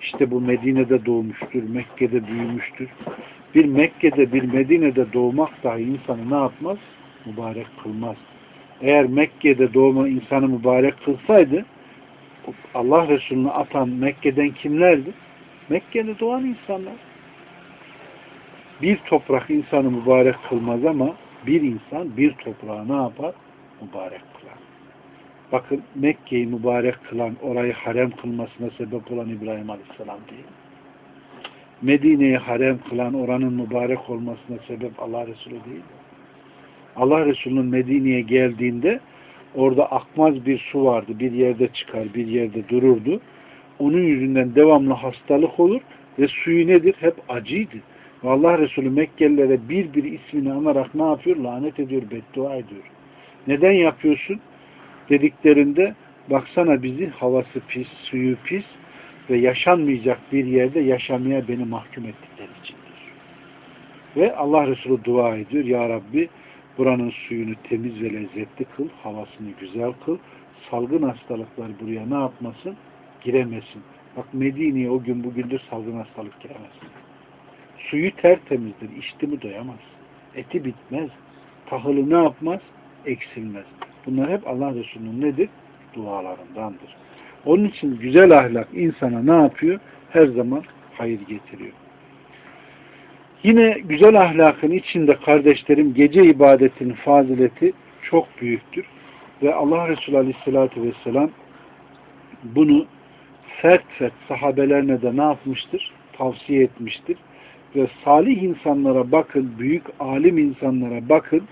İşte bu Medine'de doğmuştur, Mekke'de büyümüştür. Bir Mekke'de, bir Medine'de doğmak dahi insanı ne yapmaz? Mübarek kılmaz. Eğer Mekke'de doğma insanı mübarek kılsaydı Allah Resulü'nü atan Mekke'den kimlerdi? Mekke'de doğan insanlar. Bir toprak insanı mübarek kılmaz ama bir insan bir toprağı ne yapar? Mübarek. Bakın Mekke'yi mübarek kılan, orayı harem kılmasına sebep olan İbrahim Aleyhisselam değil. Medine'yi harem kılan, oranın mübarek olmasına sebep Allah Resulü değil. Allah Resulü'nün Medine'ye geldiğinde orada akmaz bir su vardı. Bir yerde çıkar, bir yerde dururdu. Onun yüzünden devamlı hastalık olur ve suyu nedir? Hep acıydı. Ve Allah Resulü Mekkelilere bir bir ismini anarak ne yapıyor? Lanet ediyor, beddua ediyor. Neden yapıyorsun? Dediklerinde baksana bizi havası pis, suyu pis ve yaşanmayacak bir yerde yaşamaya beni mahkum ettikleri içindir. Ve Allah Resulü dua ediyor. Ya Rabbi buranın suyunu temiz ve lezzetli kıl, havasını güzel kıl, salgın hastalıklar buraya ne yapmasın? Giremesin. Bak Medine'ye o gün bugündür salgın hastalık giremez. Suyu tertemizdir. İçti mi doyamaz. Eti bitmez. Tahılı ne yapmaz? Eksilmez. Bunlar hep Allah Resulü'nün nedir? Dualarındandır. Onun için güzel ahlak insana ne yapıyor? Her zaman hayır getiriyor. Yine güzel ahlakın içinde kardeşlerim gece ibadetinin fazileti çok büyüktür. Ve Allah Resulü Aleyhisselatü Vesselam bunu fert fert sahabelerine de ne yapmıştır? Tavsiye etmiştir. Ve salih insanlara bakın, büyük alim insanlara bakın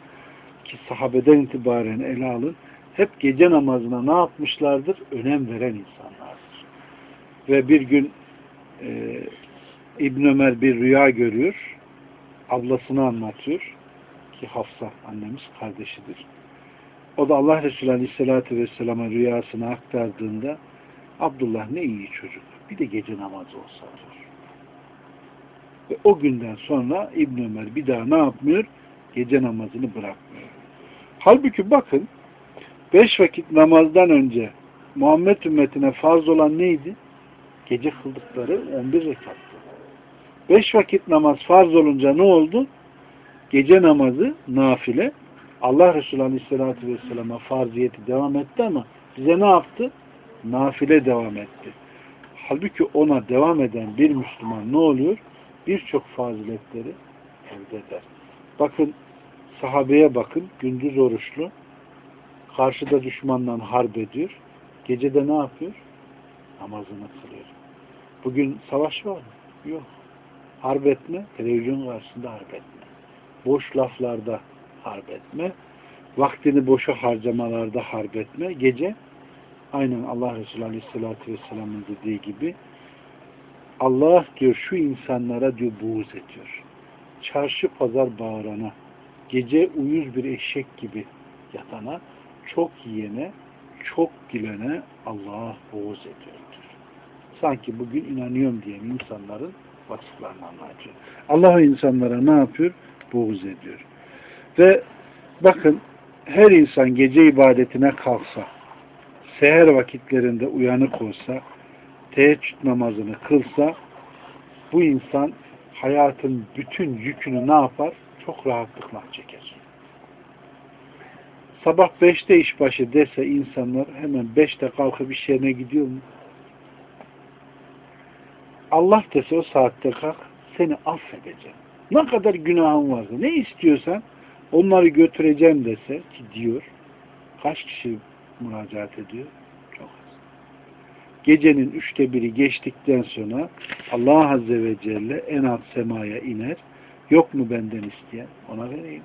ki sahabeden itibaren ele alın. Hep gece namazına ne yapmışlardır? Önem veren insanlardır. Ve bir gün e, İbn Ömer bir rüya görüyor. Ablasını anlatıyor ki Hafsa annemiz kardeşidir. O da Allah Resulü Aleyhisselatü Vesselam'a rüyasını aktardığında Abdullah ne iyi çocuk. Bir de gece namazı olsa diyor. Ve o günden sonra İbn Ömer bir daha ne yapmıyor? Gece namazını bırakmıyor. Halbuki bakın beş vakit namazdan önce Muhammed ümmetine farz olan neydi? Gece kıldıkları 11 rekattı. Beş vakit namaz farz olunca ne oldu? Gece namazı nafile Allah Resulü Aleyhisselatü Vesselam'a farziyeti devam etti ama bize ne yaptı? Nafile devam etti. Halbuki ona devam eden bir Müslüman ne oluyor? Birçok faziletleri elde eder. Bakın sahabeye bakın gündüz oruçlu karşıda düşmandan harp ediyor. Gecede ne yapıyor? Namazını kılıyor. Bugün savaş var mı? Yok. Harp etme, televizyon karşısında harp etme. Boş laflarda harp etme. Vaktini boşa harcamalarda harp etme. Gece aynen Allah Resulü Aleyhisselatü Vesselam'ın dediği gibi Allah diyor şu insanlara diyor buğz ediyor. Çarşı pazar bağırana, gece uyuz bir eşek gibi yatana, çok yiyene, çok gülene Allah buğz ediyordur. Sanki bugün inanıyorum diyen insanların vasıflarını anlatıyor. Allah insanlara ne yapıyor? Buğz ediyor. Ve bakın her insan gece ibadetine kalksa, seher vakitlerinde uyanık olsa, teheccüd namazını kılsa, bu insan hayatın bütün yükünü ne yapar? Çok rahatlıkla çeker. Sabah beşte işbaşı dese insanlar hemen beşte kalkıp iş yerine gidiyor mu? Allah dese o saatte kalk, seni affedeceğim. Ne kadar günahın varsa, ne istiyorsan onları götüreceğim dese ki diyor, kaç kişi müracaat ediyor? Çok az. Gecenin üçte biri geçtikten sonra Allah Azze ve Celle en alt semaya iner. Yok mu benden isteyen? Ona vereyim.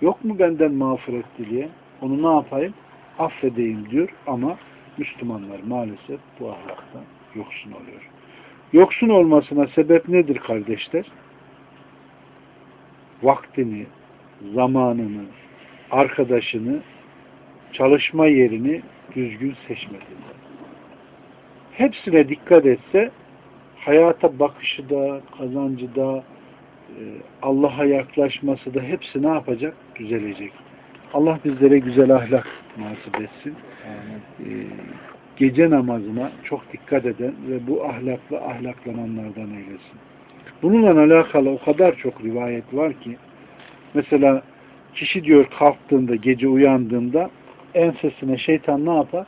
Yok mu benden mağfiret dileyen? Onu ne yapayım? Affedeyim diyor ama Müslümanlar maalesef bu ahlaktan yoksun oluyor. Yoksun olmasına sebep nedir kardeşler? Vaktini, zamanını, arkadaşını, çalışma yerini düzgün seçmediğinden. Hepsine dikkat etse hayata bakışı da, kazancı da, Allah'a yaklaşması da hepsi ne yapacak? Düzelecek. Allah bizlere güzel ahlak nasip etsin. Ee, gece namazına çok dikkat eden ve bu ahlakla ahlaklananlardan eylesin. Bununla alakalı o kadar çok rivayet var ki mesela kişi diyor kalktığında gece uyandığında ensesine şeytan ne yapar?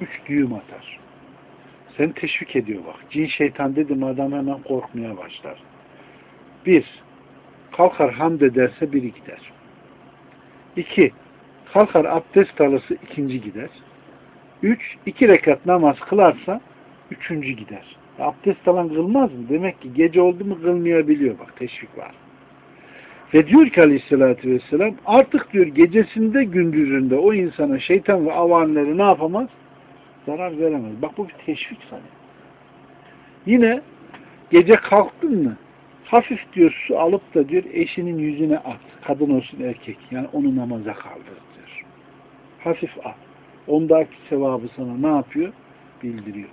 Üç düğüm atar. Seni teşvik ediyor bak. Cin şeytan dedim adam hemen korkmaya başlar. Bir, kalkar hamd ederse biri gider. İki, kalkar abdest alırsa ikinci gider. Üç, iki rekat namaz kılarsa üçüncü gider. Abdest alan kılmaz mı? Demek ki gece oldu mu kılmayabiliyor. Bak teşvik var. Ve diyor ki aleyhissalatü vesselam artık diyor gecesinde gündüzünde o insana şeytan ve avanları ne yapamaz? Zarar veremez. Bak bu bir teşvik sana. Yine gece kalktın mı hafif diyor su alıp da diyor eşinin yüzüne at. Kadın olsun erkek. Yani onu namaza kaldır diyor. Hafif at. Ondaki sevabı sana ne yapıyor? Bildiriyor.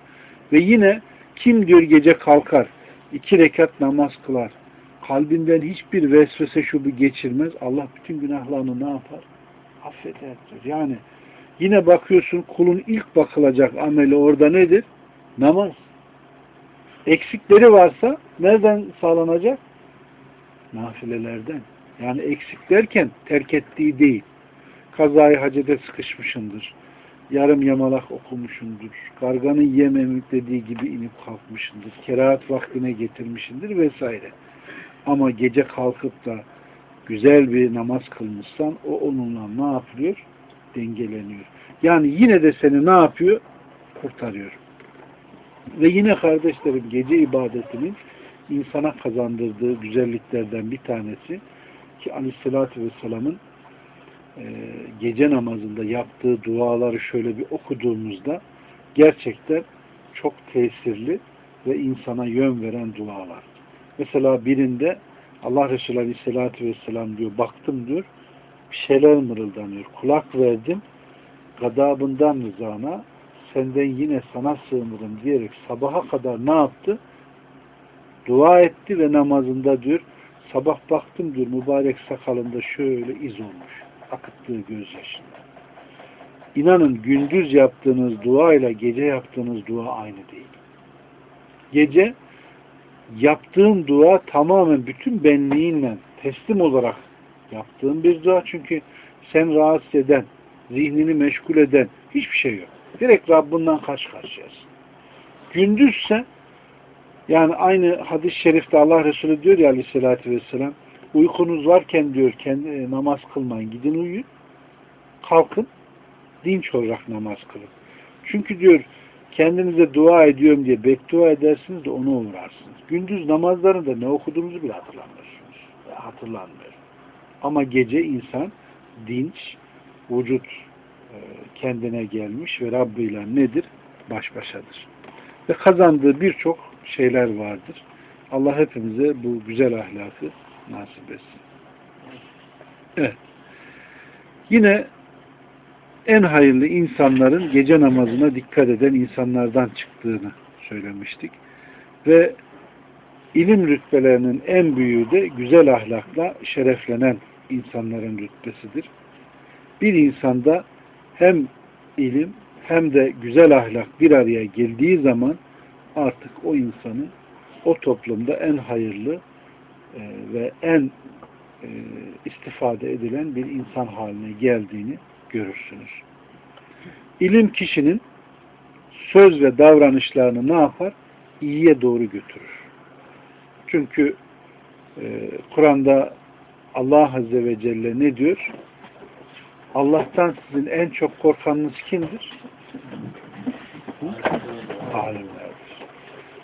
Ve yine kim diyor gece kalkar, iki rekat namaz kılar, kalbinden hiçbir vesvese şubu geçirmez, Allah bütün günahlarını ne yapar? Affeder diyor. Yani yine bakıyorsun kulun ilk bakılacak ameli orada nedir? Namaz. Eksikleri varsa nereden sağlanacak? Nafilelerden. Yani eksik derken terk ettiği değil. Kazayı hacede sıkışmışındır yarım yamalak okumuşundur. Karganın yememik dediği gibi inip kalkmışındır. Kerahat vaktine getirmişindir vesaire. Ama gece kalkıp da güzel bir namaz kılmışsan o onunla ne yapıyor? Dengeleniyor. Yani yine de seni ne yapıyor? Kurtarıyor. Ve yine kardeşlerim gece ibadetinin insana kazandırdığı güzelliklerden bir tanesi ki Aleyhisselatü Vesselam'ın e, gece namazında yaptığı duaları şöyle bir okuduğumuzda gerçekten çok tesirli ve insana yön veren dualar. Mesela birinde Allah Resulü Aleyhisselatü Vesselam diyor baktım diyor bir şeyler mırıldanıyor. Kulak verdim gadabından rızana senden yine sana sığınırım diyerek sabaha kadar ne yaptı? Dua etti ve namazında diyor sabah baktım diyor mübarek sakalında şöyle iz olmuş. Akıttığı gözyaşında. İnanın gündüz yaptığınız dua ile gece yaptığınız dua aynı değil. Gece yaptığın dua tamamen bütün benliğinle teslim olarak yaptığın bir dua. Çünkü sen rahatsız eden, zihnini meşgul eden hiçbir şey yok. Direkt Rabbinden karşı karşıyasın. Gündüzse yani aynı hadis-i şerifte Allah Resulü diyor ya aleyhissalatü vesselam uykunuz varken diyor kendi, e, namaz kılmayın. Gidin uyuyun. Kalkın. Dinç olarak namaz kılın. Çünkü diyor kendinize dua ediyorum diye beddua edersiniz de ona uğrarsınız. Gündüz namazlarında ne okuduğunuzu bile hatırlamıyorsunuz. Hatırlanmıyor. Ama gece insan dinç, vücut kendine gelmiş ve Rabbi nedir? Baş başadır. Ve kazandığı birçok şeyler vardır. Allah hepimize bu güzel ahlakı nasip etsin. Evet. Yine en hayırlı insanların gece namazına dikkat eden insanlardan çıktığını söylemiştik. Ve ilim rütbelerinin en büyüğü de güzel ahlakla şereflenen insanların rütbesidir. Bir insanda hem ilim hem de güzel ahlak bir araya geldiği zaman artık o insanı o toplumda en hayırlı e, ve en e, istifade edilen bir insan haline geldiğini görürsünüz. İlim kişinin söz ve davranışlarını ne yapar? İyiye doğru götürür. Çünkü e, Kur'an'da Allah Azze ve Celle ne diyor? Allah'tan sizin en çok korkanınız kimdir? Alimlerdir.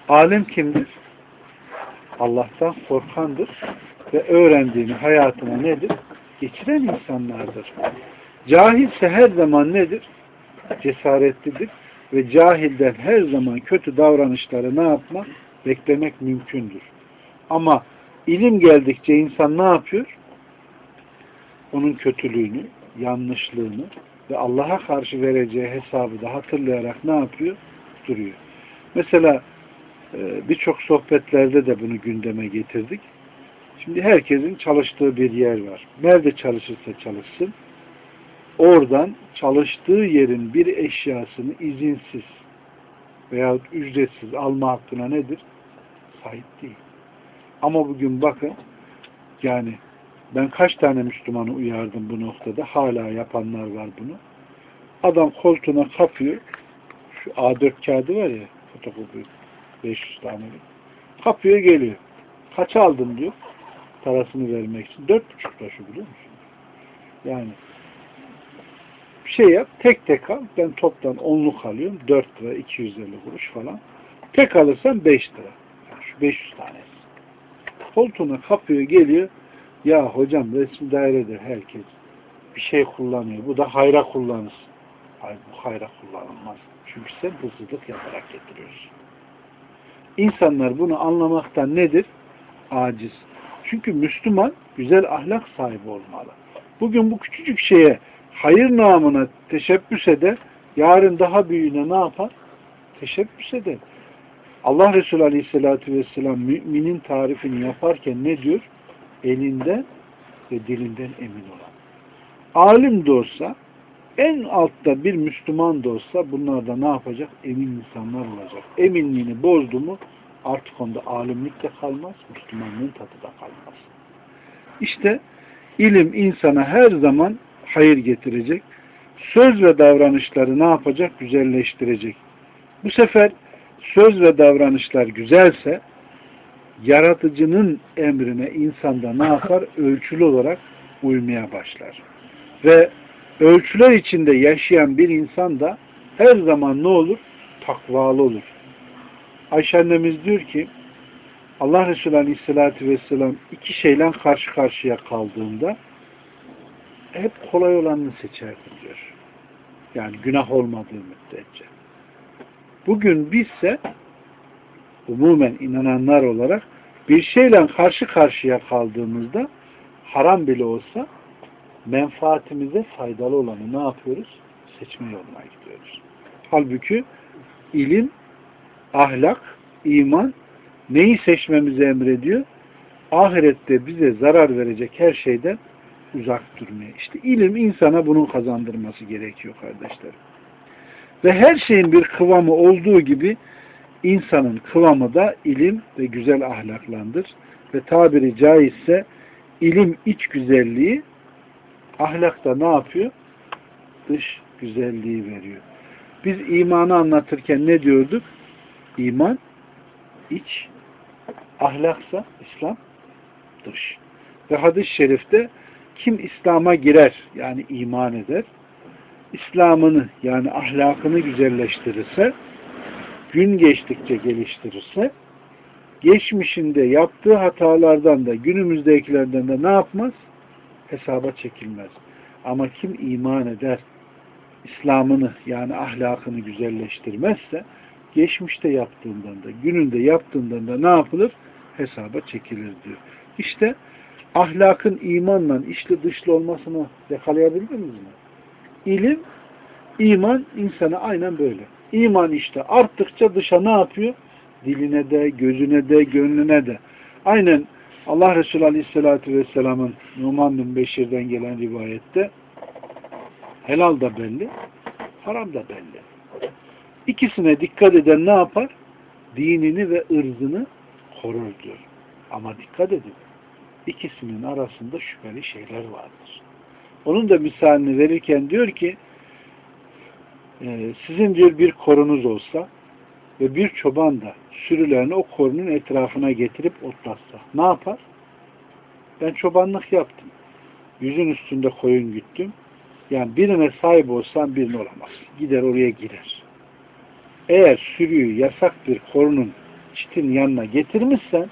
Alim kimdir? Allah'tan korkandır ve öğrendiğini hayatına nedir? Geçiren insanlardır. Cahilse her zaman nedir? Cesaretlidir ve cahilden her zaman kötü davranışları ne yapmak? Beklemek mümkündür. Ama ilim geldikçe insan ne yapıyor? Onun kötülüğünü, yanlışlığını ve Allah'a karşı vereceği hesabı da hatırlayarak ne yapıyor? Duruyor. Mesela e, birçok sohbetlerde de bunu gündeme getirdik. Şimdi herkesin çalıştığı bir yer var. Nerede çalışırsa çalışsın, oradan çalıştığı yerin bir eşyasını izinsiz veya ücretsiz alma hakkına nedir? Sahip değil. Ama bugün bakın yani ben kaç tane Müslümanı uyardım bu noktada. Hala yapanlar var bunu. Adam koltuğuna kapıyor. Şu A4 kağıdı var ya fotokopi 500 tane. Kapıyor geliyor. Kaç aldın diyor. Parasını vermek için. Dört buçuk lira şu biliyor musun? Yani bir şey yap. Tek tek al. Ben toptan onluk alıyorum. Dört lira 250 kuruş falan. Tek alırsan beş lira. Yani şu 500 tanesi. Koltuğuna kapıyor geliyor. Ya hocam resim dairedir herkes. Bir şey kullanıyor. Bu da hayra kullanırsın. Hayır bu hayra kullanılmaz. Çünkü sen hırsızlık yaparak getiriyorsun. İnsanlar bunu anlamaktan nedir? Aciz. Çünkü Müslüman güzel ahlak sahibi olmalı. Bugün bu küçücük şeye hayır namına teşebbüs eder, yarın daha büyüğüne ne yapar? Teşebbüs eder. Allah Resulü Aleyhisselatü Vesselam müminin tarifini yaparken ne diyor? Elinden ve dilinden emin olan. Alim de olsa, en altta bir Müslüman da olsa bunlar da ne yapacak? Emin insanlar olacak. Eminliğini bozdu mu artık onda alimlik de kalmaz, Müslümanlığın tadı da kalmaz. İşte ilim insana her zaman hayır getirecek. Söz ve davranışları ne yapacak? Güzelleştirecek. Bu sefer söz ve davranışlar güzelse yaratıcının emrine insanda ne yapar? Ölçülü olarak uymaya başlar. Ve ölçüler içinde yaşayan bir insan da her zaman ne olur? Takvalı olur. Ayşe annemiz diyor ki Allah Resulü Aleyhisselatü Vesselam iki şeyle karşı karşıya kaldığında hep kolay olanını seçerdim diyor. Yani günah olmadığı müddetçe. Bugün bizse umumen inananlar olarak bir şeyle karşı karşıya kaldığımızda haram bile olsa menfaatimize faydalı olanı ne yapıyoruz? Seçme yoluna gidiyoruz. Halbuki ilim, ahlak, iman neyi seçmemizi emrediyor? Ahirette bize zarar verecek her şeyden uzak durmaya. İşte ilim insana bunun kazandırması gerekiyor kardeşlerim. Ve her şeyin bir kıvamı olduğu gibi insanın kıvamı da ilim ve güzel ahlaklandır. Ve tabiri caizse ilim iç güzelliği ahlakta ne yapıyor? Dış güzelliği veriyor. Biz imanı anlatırken ne diyorduk? İman iç, ahlaksa İslam dış. Ve hadis-i şerifte kim İslam'a girer yani iman eder, İslam'ını yani ahlakını güzelleştirirse, gün geçtikçe geliştirirse, geçmişinde yaptığı hatalardan da günümüzdekilerden de ne yapmaz? Hesaba çekilmez. Ama kim iman eder, İslam'ını yani ahlakını güzelleştirmezse, geçmişte yaptığından da, gününde yaptığından da ne yapılır? Hesaba çekilir diyor. İşte ahlakın imanla içli dışlı olmasını yakalayabildiniz mi? İlim, iman insana aynen böyle. İman işte arttıkça dışa ne yapıyor? Diline de, gözüne de, gönlüne de. Aynen Allah Resulü Aleyhisselatü Vesselam'ın Numan bin Beşir'den gelen rivayette helal da belli, haram da belli. İkisine dikkat eden ne yapar? Dinini ve ırzını korur diyor. Ama dikkat edin. İkisinin arasında şüpheli şeyler vardır. Onun da misalini verirken diyor ki sizin diyor bir korunuz olsa ve bir çoban da sürülerini o korunun etrafına getirip otlatsa ne yapar? Ben çobanlık yaptım. Yüzün üstünde koyun güttüm. Yani birine sahip olsam birine olamaz. Gider oraya girer. Eğer sürüyü yasak bir korunun çitin yanına getirmişsen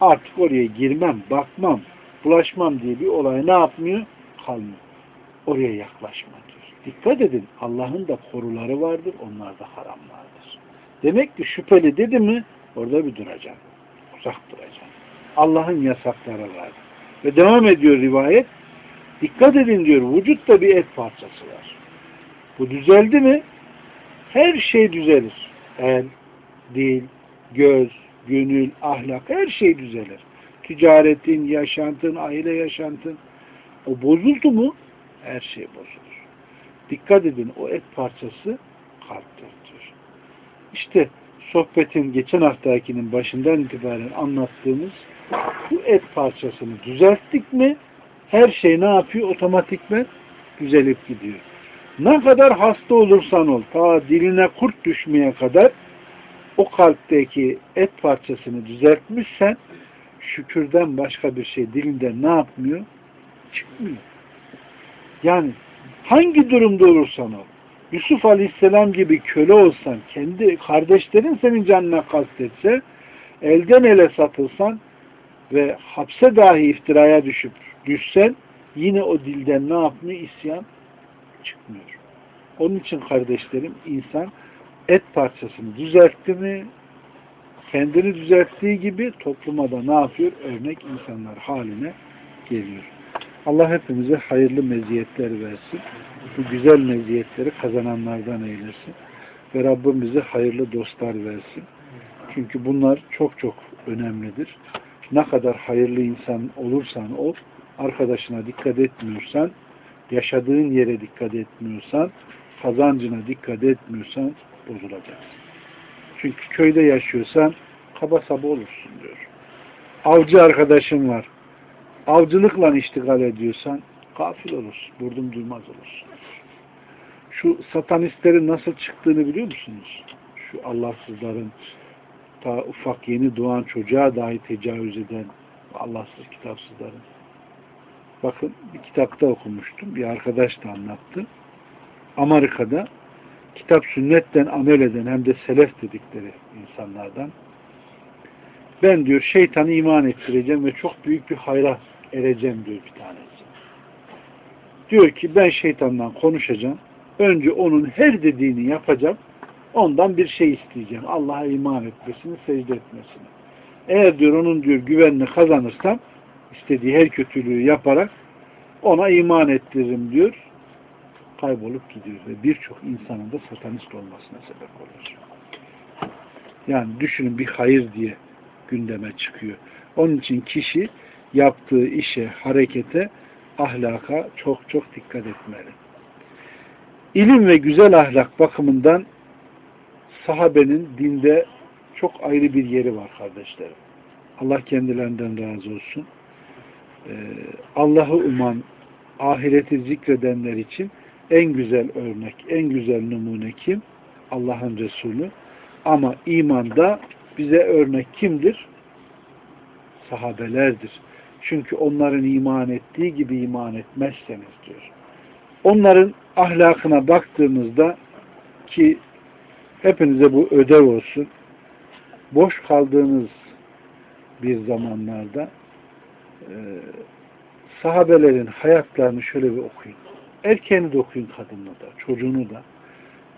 artık oraya girmem, bakmam, bulaşmam diye bir olay ne yapmıyor? Kalmıyor. Oraya yaklaşma diyor. Dikkat edin. Allah'ın da koruları vardır. Onlar da haramlardır. Demek ki şüpheli dedi mi orada bir duracaksın. Uzak duracaksın. Allah'ın yasakları var. Ve devam ediyor rivayet. Dikkat edin diyor. Vücutta bir et parçası var. Bu düzeldi mi her şey düzelir. El, dil, göz, gönül, ahlak her şey düzelir. Ticaretin, yaşantın, aile yaşantın. O bozuldu mu her şey bozulur. Dikkat edin o et parçası kalptir diyor. İşte sohbetin geçen haftakinin başından itibaren anlattığımız bu et parçasını düzelttik mi her şey ne yapıyor? Otomatikmen düzelip gidiyor. Ne kadar hasta olursan ol, ta diline kurt düşmeye kadar o kalpteki et parçasını düzeltmişsen şükürden başka bir şey dilinden ne yapmıyor? Çıkmıyor. Yani hangi durumda olursan ol, Yusuf Aleyhisselam gibi köle olsan, kendi kardeşlerin senin canına kastetse, elden ele satılsan ve hapse dahi iftiraya düşüp düşsen, yine o dilden ne yapmıyor? İsyan çıkmıyor. Onun için kardeşlerim, insan et parçasını düzeltti mi, kendini düzelttiği gibi topluma da ne yapıyor? Örnek insanlar haline geliyor. Allah hepimize hayırlı meziyetler versin. Bu güzel meziyetleri kazananlardan eylesin. Ve Rabbim bize hayırlı dostlar versin. Çünkü bunlar çok çok önemlidir. Ne kadar hayırlı insan olursan ol, arkadaşına dikkat etmiyorsan, yaşadığın yere dikkat etmiyorsan, kazancına dikkat etmiyorsan bozulacaksın. Çünkü köyde yaşıyorsan kaba saba olursun diyor. Avcı arkadaşın var. Avcılıkla iştigal ediyorsan gafil olursun. Vurdum duymaz olursun. Şu satanistlerin nasıl çıktığını biliyor musunuz? Şu Allahsızların ta ufak yeni doğan çocuğa dahi tecavüz eden Allahsız kitapsızların. Bakın bir kitapta okumuştum. Bir arkadaş da anlattı. Amerika'da kitap sünnetten amel eden hem de selef dedikleri insanlardan ben diyor şeytanı iman ettireceğim ve çok büyük bir hayra ereceğim diyor bir tanesi. Diyor ki ben şeytandan konuşacağım. Önce onun her dediğini yapacağım. Ondan bir şey isteyeceğim. Allah'a iman etmesini, secde etmesini. Eğer diyor onun diyor güvenini kazanırsam istediği her kötülüğü yaparak ona iman ettiririm diyor. Kaybolup gidiyor ve birçok insanın da satanist olmasına sebep olur. Yani düşünün bir hayır diye gündeme çıkıyor. Onun için kişi yaptığı işe, harekete, ahlaka çok çok dikkat etmeli. İlim ve güzel ahlak bakımından sahabenin dinde çok ayrı bir yeri var kardeşlerim. Allah kendilerinden razı olsun. Ee, Allah'ı uman, ahireti zikredenler için en güzel örnek, en güzel numune kim? Allah'ın Resulü. Ama imanda bize örnek kimdir? Sahabelerdir. Çünkü onların iman ettiği gibi iman etmezseniz diyor. Onların ahlakına baktığımızda ki hepinize bu ödev olsun. Boş kaldığınız bir zamanlarda e, sahabelerin hayatlarını şöyle bir okuyun. Erkeğini de okuyun kadını da, çocuğunu da.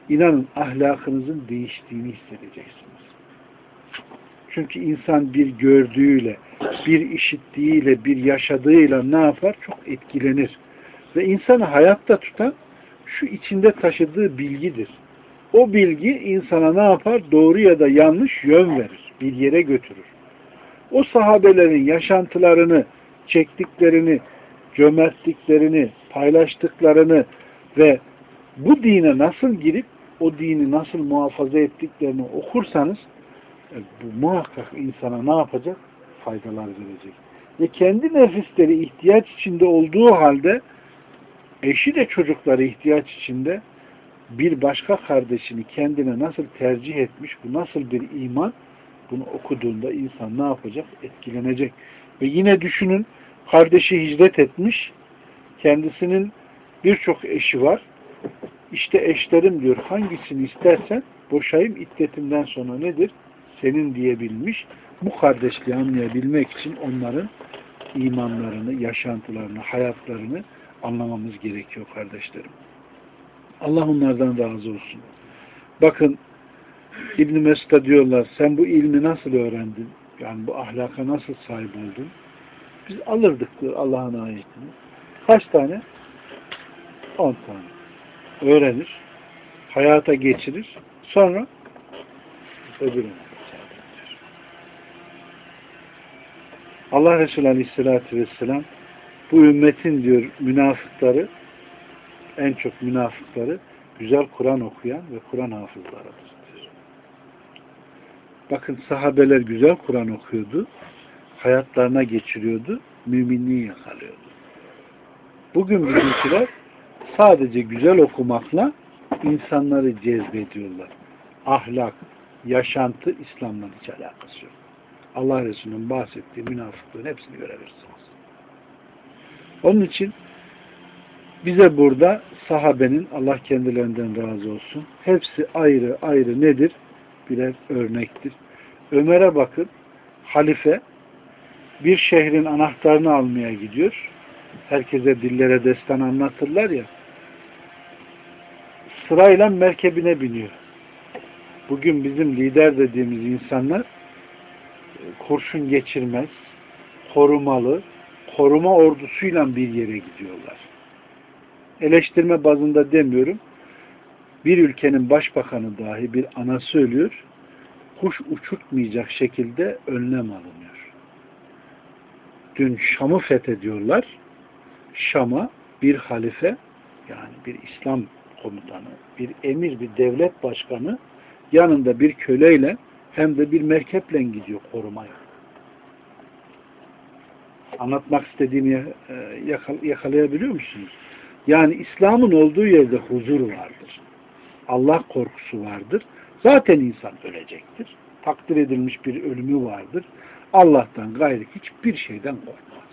İnanın ahlakınızın değiştiğini hissedeceksiniz. Çünkü insan bir gördüğüyle, bir işittiğiyle, bir yaşadığıyla ne yapar? Çok etkilenir. Ve insanı hayatta tutan şu içinde taşıdığı bilgidir. O bilgi insana ne yapar? Doğru ya da yanlış yön verir. Bir yere götürür. O sahabelerin yaşantılarını, çektiklerini, cömertliklerini, paylaştıklarını ve bu dine nasıl girip o dini nasıl muhafaza ettiklerini okursanız bu muhakkak insana ne yapacak? Faydalar verecek. Ve kendi nefisleri ihtiyaç içinde olduğu halde eşi de çocukları ihtiyaç içinde bir başka kardeşini kendine nasıl tercih etmiş, bu nasıl bir iman, bunu okuduğunda insan ne yapacak? Etkilenecek. Ve yine düşünün, kardeşi hicret etmiş, kendisinin birçok eşi var. İşte eşlerim diyor, hangisini istersen boşayım iddetimden sonra nedir? Senin diyebilmiş. Bu kardeşliği anlayabilmek için onların imanlarını, yaşantılarını, hayatlarını anlamamız gerekiyor kardeşlerim. Allah onlardan razı olsun. Bakın İbn Mesud'a diyorlar sen bu ilmi nasıl öğrendin? Yani bu ahlaka nasıl sahip oldun? Biz alırdık Allah'ın ayetini. Kaç tane? On tane. Öğrenir. Hayata geçirir. Sonra öbürüne. Allah Resulü Aleyhisselatü Vesselam bu ümmetin diyor münafıkları en çok münafıkları güzel Kur'an okuyan ve Kur'an hafızlarıdır. Bakın sahabeler güzel Kur'an okuyordu. Hayatlarına geçiriyordu. Müminliği yakalıyordu. Bugün bizimkiler sadece güzel okumakla insanları cezbediyorlar. Ahlak, yaşantı İslam'la hiç alakası yok. Allah Resulü'nün bahsettiği münafıklığın hepsini görebilirsiniz. Onun için bize burada sahabenin Allah kendilerinden razı olsun. Hepsi ayrı ayrı nedir? Birer örnektir. Ömer'e bakın. Halife bir şehrin anahtarını almaya gidiyor. Herkese dillere destan anlatırlar ya. Sırayla merkebine biniyor. Bugün bizim lider dediğimiz insanlar kurşun geçirmez, korumalı, koruma ordusuyla bir yere gidiyorlar. Eleştirme bazında demiyorum. Bir ülkenin başbakanı dahi bir ana söylüyor, kuş uçurtmayacak şekilde önlem alınıyor. Dün Şam'ı fethediyorlar. Şam'a bir halife, yani bir İslam komutanı, bir emir, bir devlet başkanı yanında bir köleyle hem de bir merkeple gidiyor korumaya. Anlatmak istediğimi e, yakalayabiliyor musunuz? Yani İslam'ın olduğu yerde huzur vardır. Allah korkusu vardır. Zaten insan ölecektir. Takdir edilmiş bir ölümü vardır. Allah'tan gayrı hiçbir şeyden korkmaz.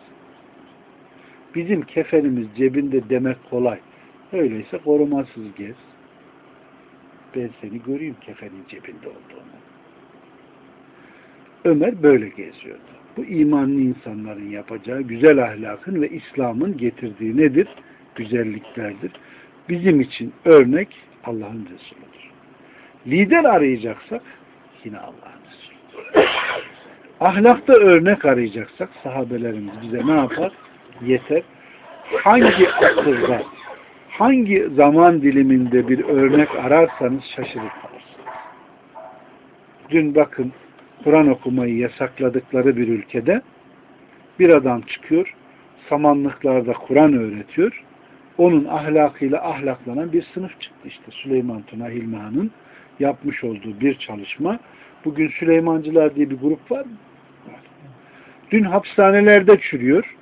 Bizim kefenimiz cebinde demek kolay. Öyleyse korumasız gez. ben seni göreyim kefenin cebinde olduğunu. Ömer böyle geziyordu. Bu imanlı insanların yapacağı güzel ahlakın ve İslam'ın getirdiği nedir? Güzelliklerdir. Bizim için örnek Allah'ın Resulüdür. Lider arayacaksak yine Allah'ın Resulüdür. Ahlakta örnek arayacaksak sahabelerimiz bize ne yapar? Yeter. Hangi asırda, hangi zaman diliminde bir örnek ararsanız şaşırır. Dün bakın Kur'an okumayı yasakladıkları bir ülkede bir adam çıkıyor, samanlıklarda Kur'an öğretiyor. Onun ahlakıyla ahlaklanan bir sınıf çıktı işte. Süleyman Tuna Hilmihan'ın yapmış olduğu bir çalışma. Bugün Süleymancılar diye bir grup var mı? Dün hapishanelerde çürüyor.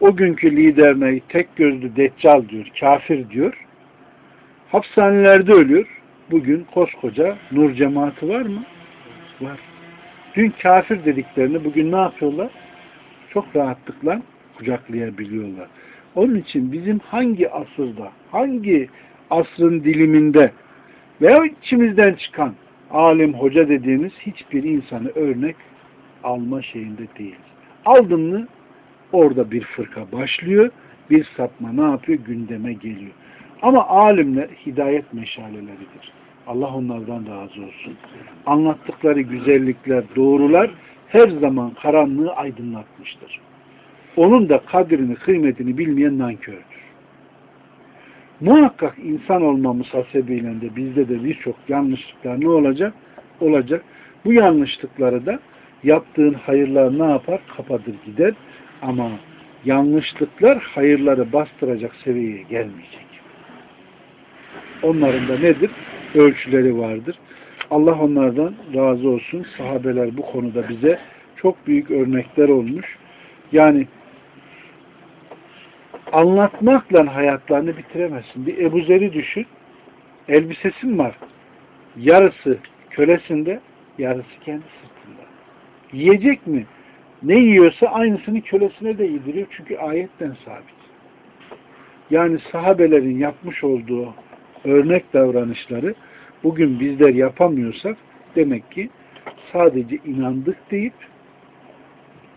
O günkü liderine tek gözlü deccal diyor, kafir diyor. Hapishanelerde ölüyor. Bugün koskoca nur cemaati var mı? Var. Dün kafir dediklerini bugün ne yapıyorlar? Çok rahatlıkla kucaklayabiliyorlar. Onun için bizim hangi asırda, hangi asrın diliminde veya içimizden çıkan alim, hoca dediğimiz hiçbir insanı örnek alma şeyinde değil. Aldın mı orada bir fırka başlıyor, bir sapma ne yapıyor? Gündeme geliyor. Ama alimler hidayet meşaleleridir. Allah onlardan razı olsun. Anlattıkları güzellikler, doğrular her zaman karanlığı aydınlatmıştır. Onun da kadrini, kıymetini bilmeyen nankördür. Muhakkak insan olmamız hasebiyle de bizde de birçok yanlışlıklar ne olacak? Olacak. Bu yanlışlıkları da yaptığın hayırlar ne yapar? Kapatır gider. Ama yanlışlıklar hayırları bastıracak seviyeye gelmeyecek. Onların da nedir? Ölçüleri vardır. Allah onlardan razı olsun. Sahabeler bu konuda bize çok büyük örnekler olmuş. Yani anlatmakla hayatlarını bitiremezsin. Bir Ebu Zer'i düşün. Elbisesin var. Yarısı kölesinde, yarısı kendi sırtında. Yiyecek mi? Ne yiyorsa aynısını kölesine de yediriyor. Çünkü ayetten sabit. Yani sahabelerin yapmış olduğu örnek davranışları bugün bizler yapamıyorsak demek ki sadece inandık deyip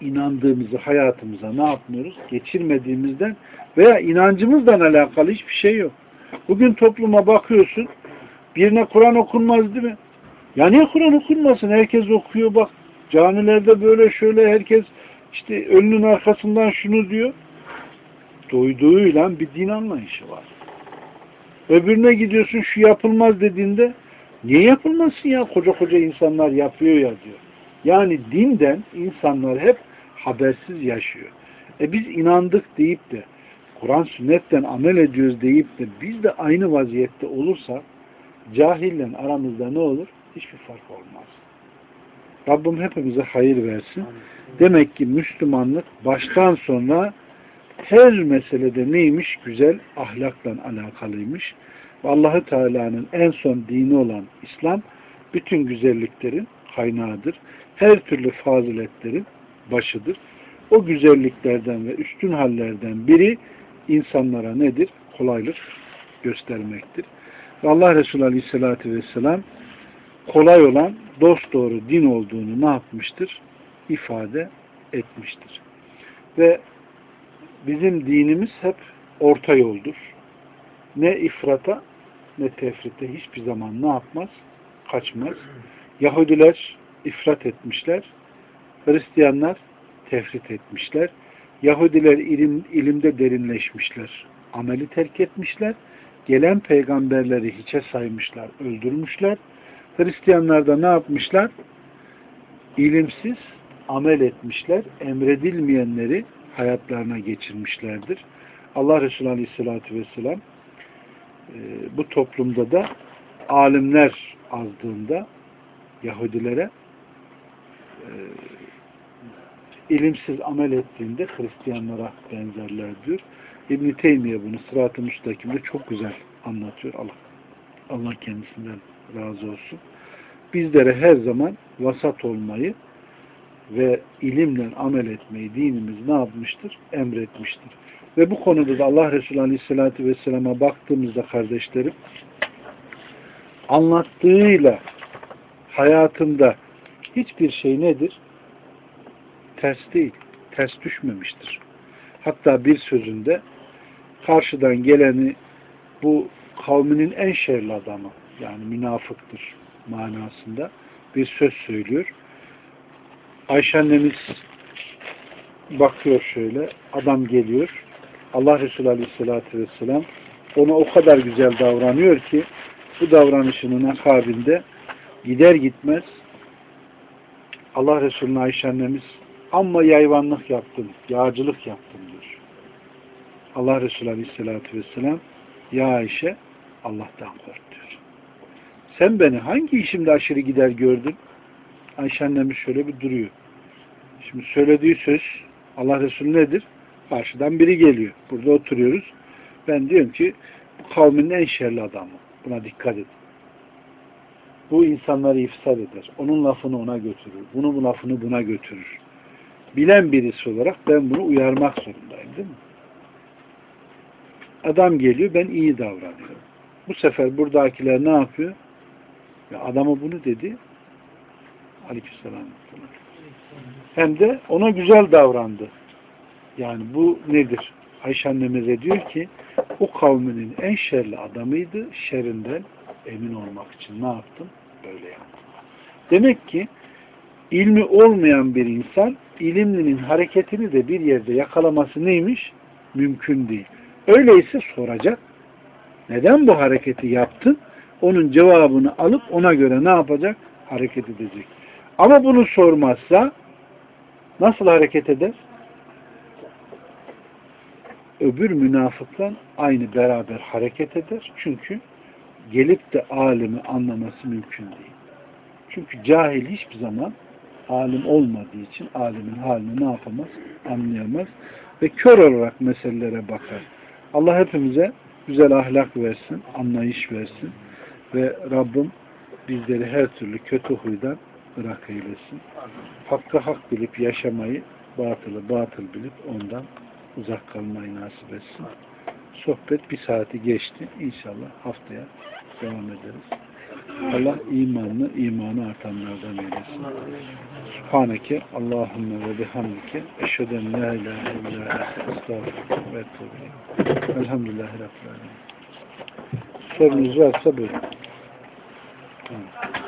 inandığımızı hayatımıza ne yapmıyoruz? Geçirmediğimizden veya inancımızdan alakalı hiçbir şey yok. Bugün topluma bakıyorsun birine Kur'an okunmaz değil mi? Ya niye Kur'an okunmasın? Herkes okuyor bak. Camilerde böyle şöyle herkes işte önünün arkasından şunu diyor. Duyduğuyla bir din anlayışı var. Öbürüne gidiyorsun şu yapılmaz dediğinde niye yapılmasın ya? Koca koca insanlar yapıyor ya diyor. Yani dinden insanlar hep habersiz yaşıyor. E biz inandık deyip de Kur'an sünnetten amel ediyoruz deyip de biz de aynı vaziyette olursa cahille aramızda ne olur? Hiçbir fark olmaz. Rabbim hepimize hayır versin. Demek ki Müslümanlık baştan sona her meselede neymiş? Güzel ahlakla alakalıymış. Ve Allahü Teala'nın en son dini olan İslam bütün güzelliklerin kaynağıdır. Her türlü faziletlerin başıdır. O güzelliklerden ve üstün hallerden biri insanlara nedir? Kolaylık göstermektir. Ve Allah Resulü Aleyhisselatü Vesselam kolay olan dost doğru din olduğunu ne yapmıştır? ifade etmiştir. Ve bizim dinimiz hep orta yoldur. Ne ifrata ne tefrite hiçbir zaman ne yapmaz? Kaçmaz. Yahudiler ifrat etmişler. Hristiyanlar tefrit etmişler. Yahudiler ilim, ilimde derinleşmişler. Ameli terk etmişler. Gelen peygamberleri hiçe saymışlar, öldürmüşler. Hristiyanlar da ne yapmışlar? İlimsiz amel etmişler. Emredilmeyenleri hayatlarına geçirmişlerdir. Allah Resulü Aleyhisselatü Vesselam e, bu toplumda da alimler azdığında Yahudilere e, ilimsiz amel ettiğinde Hristiyanlara benzerler diyor. İbn-i Teymiye bunu sırat-ı müstakimde çok güzel anlatıyor. Allah, Allah kendisinden razı olsun. Bizlere her zaman vasat olmayı ve ilimle amel etmeyi dinimiz ne yapmıştır? Emretmiştir. Ve bu konuda da Allah Resulü Aleyhisselatü Vesselam'a baktığımızda kardeşlerim anlattığıyla hayatında hiçbir şey nedir? Ters değil. Ters düşmemiştir. Hatta bir sözünde karşıdan geleni bu kavminin en şerli adamı yani münafıktır manasında bir söz söylüyor. Ayşe annemiz bakıyor şöyle adam geliyor Allah Resulü Aleyhisselatü Vesselam ona o kadar güzel davranıyor ki bu davranışının akabinde gider gitmez Allah Resulü'nün Ayşe annemiz amma yayvanlık yaptım, yağcılık yaptım diyor. Allah Resulü Aleyhisselatü Vesselam ya Ayşe Allah'tan kork diyor. Sen beni hangi işimde aşırı gider gördün? Ayşe annemiz şöyle bir duruyor. Şimdi söylediği söz Allah Resulü nedir? Karşıdan biri geliyor. Burada oturuyoruz. Ben diyorum ki bu kavmin en şerli adamı. Buna dikkat edin. Bu insanları ifsad eder. Onun lafını ona götürür. Bunu bu lafını buna götürür. Bilen birisi olarak ben bunu uyarmak zorundayım değil mi? Adam geliyor ben iyi davranıyorum. Bu sefer buradakiler ne yapıyor? Ya adamı bunu dedi. Aleykümselam. Hem de ona güzel davrandı. Yani bu nedir? Ayşe annemize diyor ki o kavminin en şerli adamıydı. Şerinden emin olmak için ne yaptım? Böyle yaptım. Demek ki ilmi olmayan bir insan ilimlinin hareketini de bir yerde yakalaması neymiş? Mümkün değil. Öyleyse soracak. Neden bu hareketi yaptın? Onun cevabını alıp ona göre ne yapacak? Hareket edecek. Ama bunu sormazsa nasıl hareket eder? Öbür münafıkla aynı beraber hareket eder. Çünkü gelip de alimi anlaması mümkün değil. Çünkü cahil hiçbir zaman alim olmadığı için alimin halini ne yapamaz? Anlayamaz. Ve kör olarak meselelere bakar. Allah hepimize güzel ahlak versin, anlayış versin. Ve Rabbim bizleri her türlü kötü huydan bırak eylesin. Hakkı hak bilip yaşamayı, batılı batıl bilip ondan uzak kalmayı nasip etsin. Sohbet bir saati geçti. İnşallah haftaya devam ederiz. Allah imanlı, imanı artanlardan eylesin. Subhaneke Allahümme ve bihamdike eşheden la ilahe illa estağfurullah ve etûbü Elhamdülillahi Rabbil Alemin. Sorunuz varsa buyurun.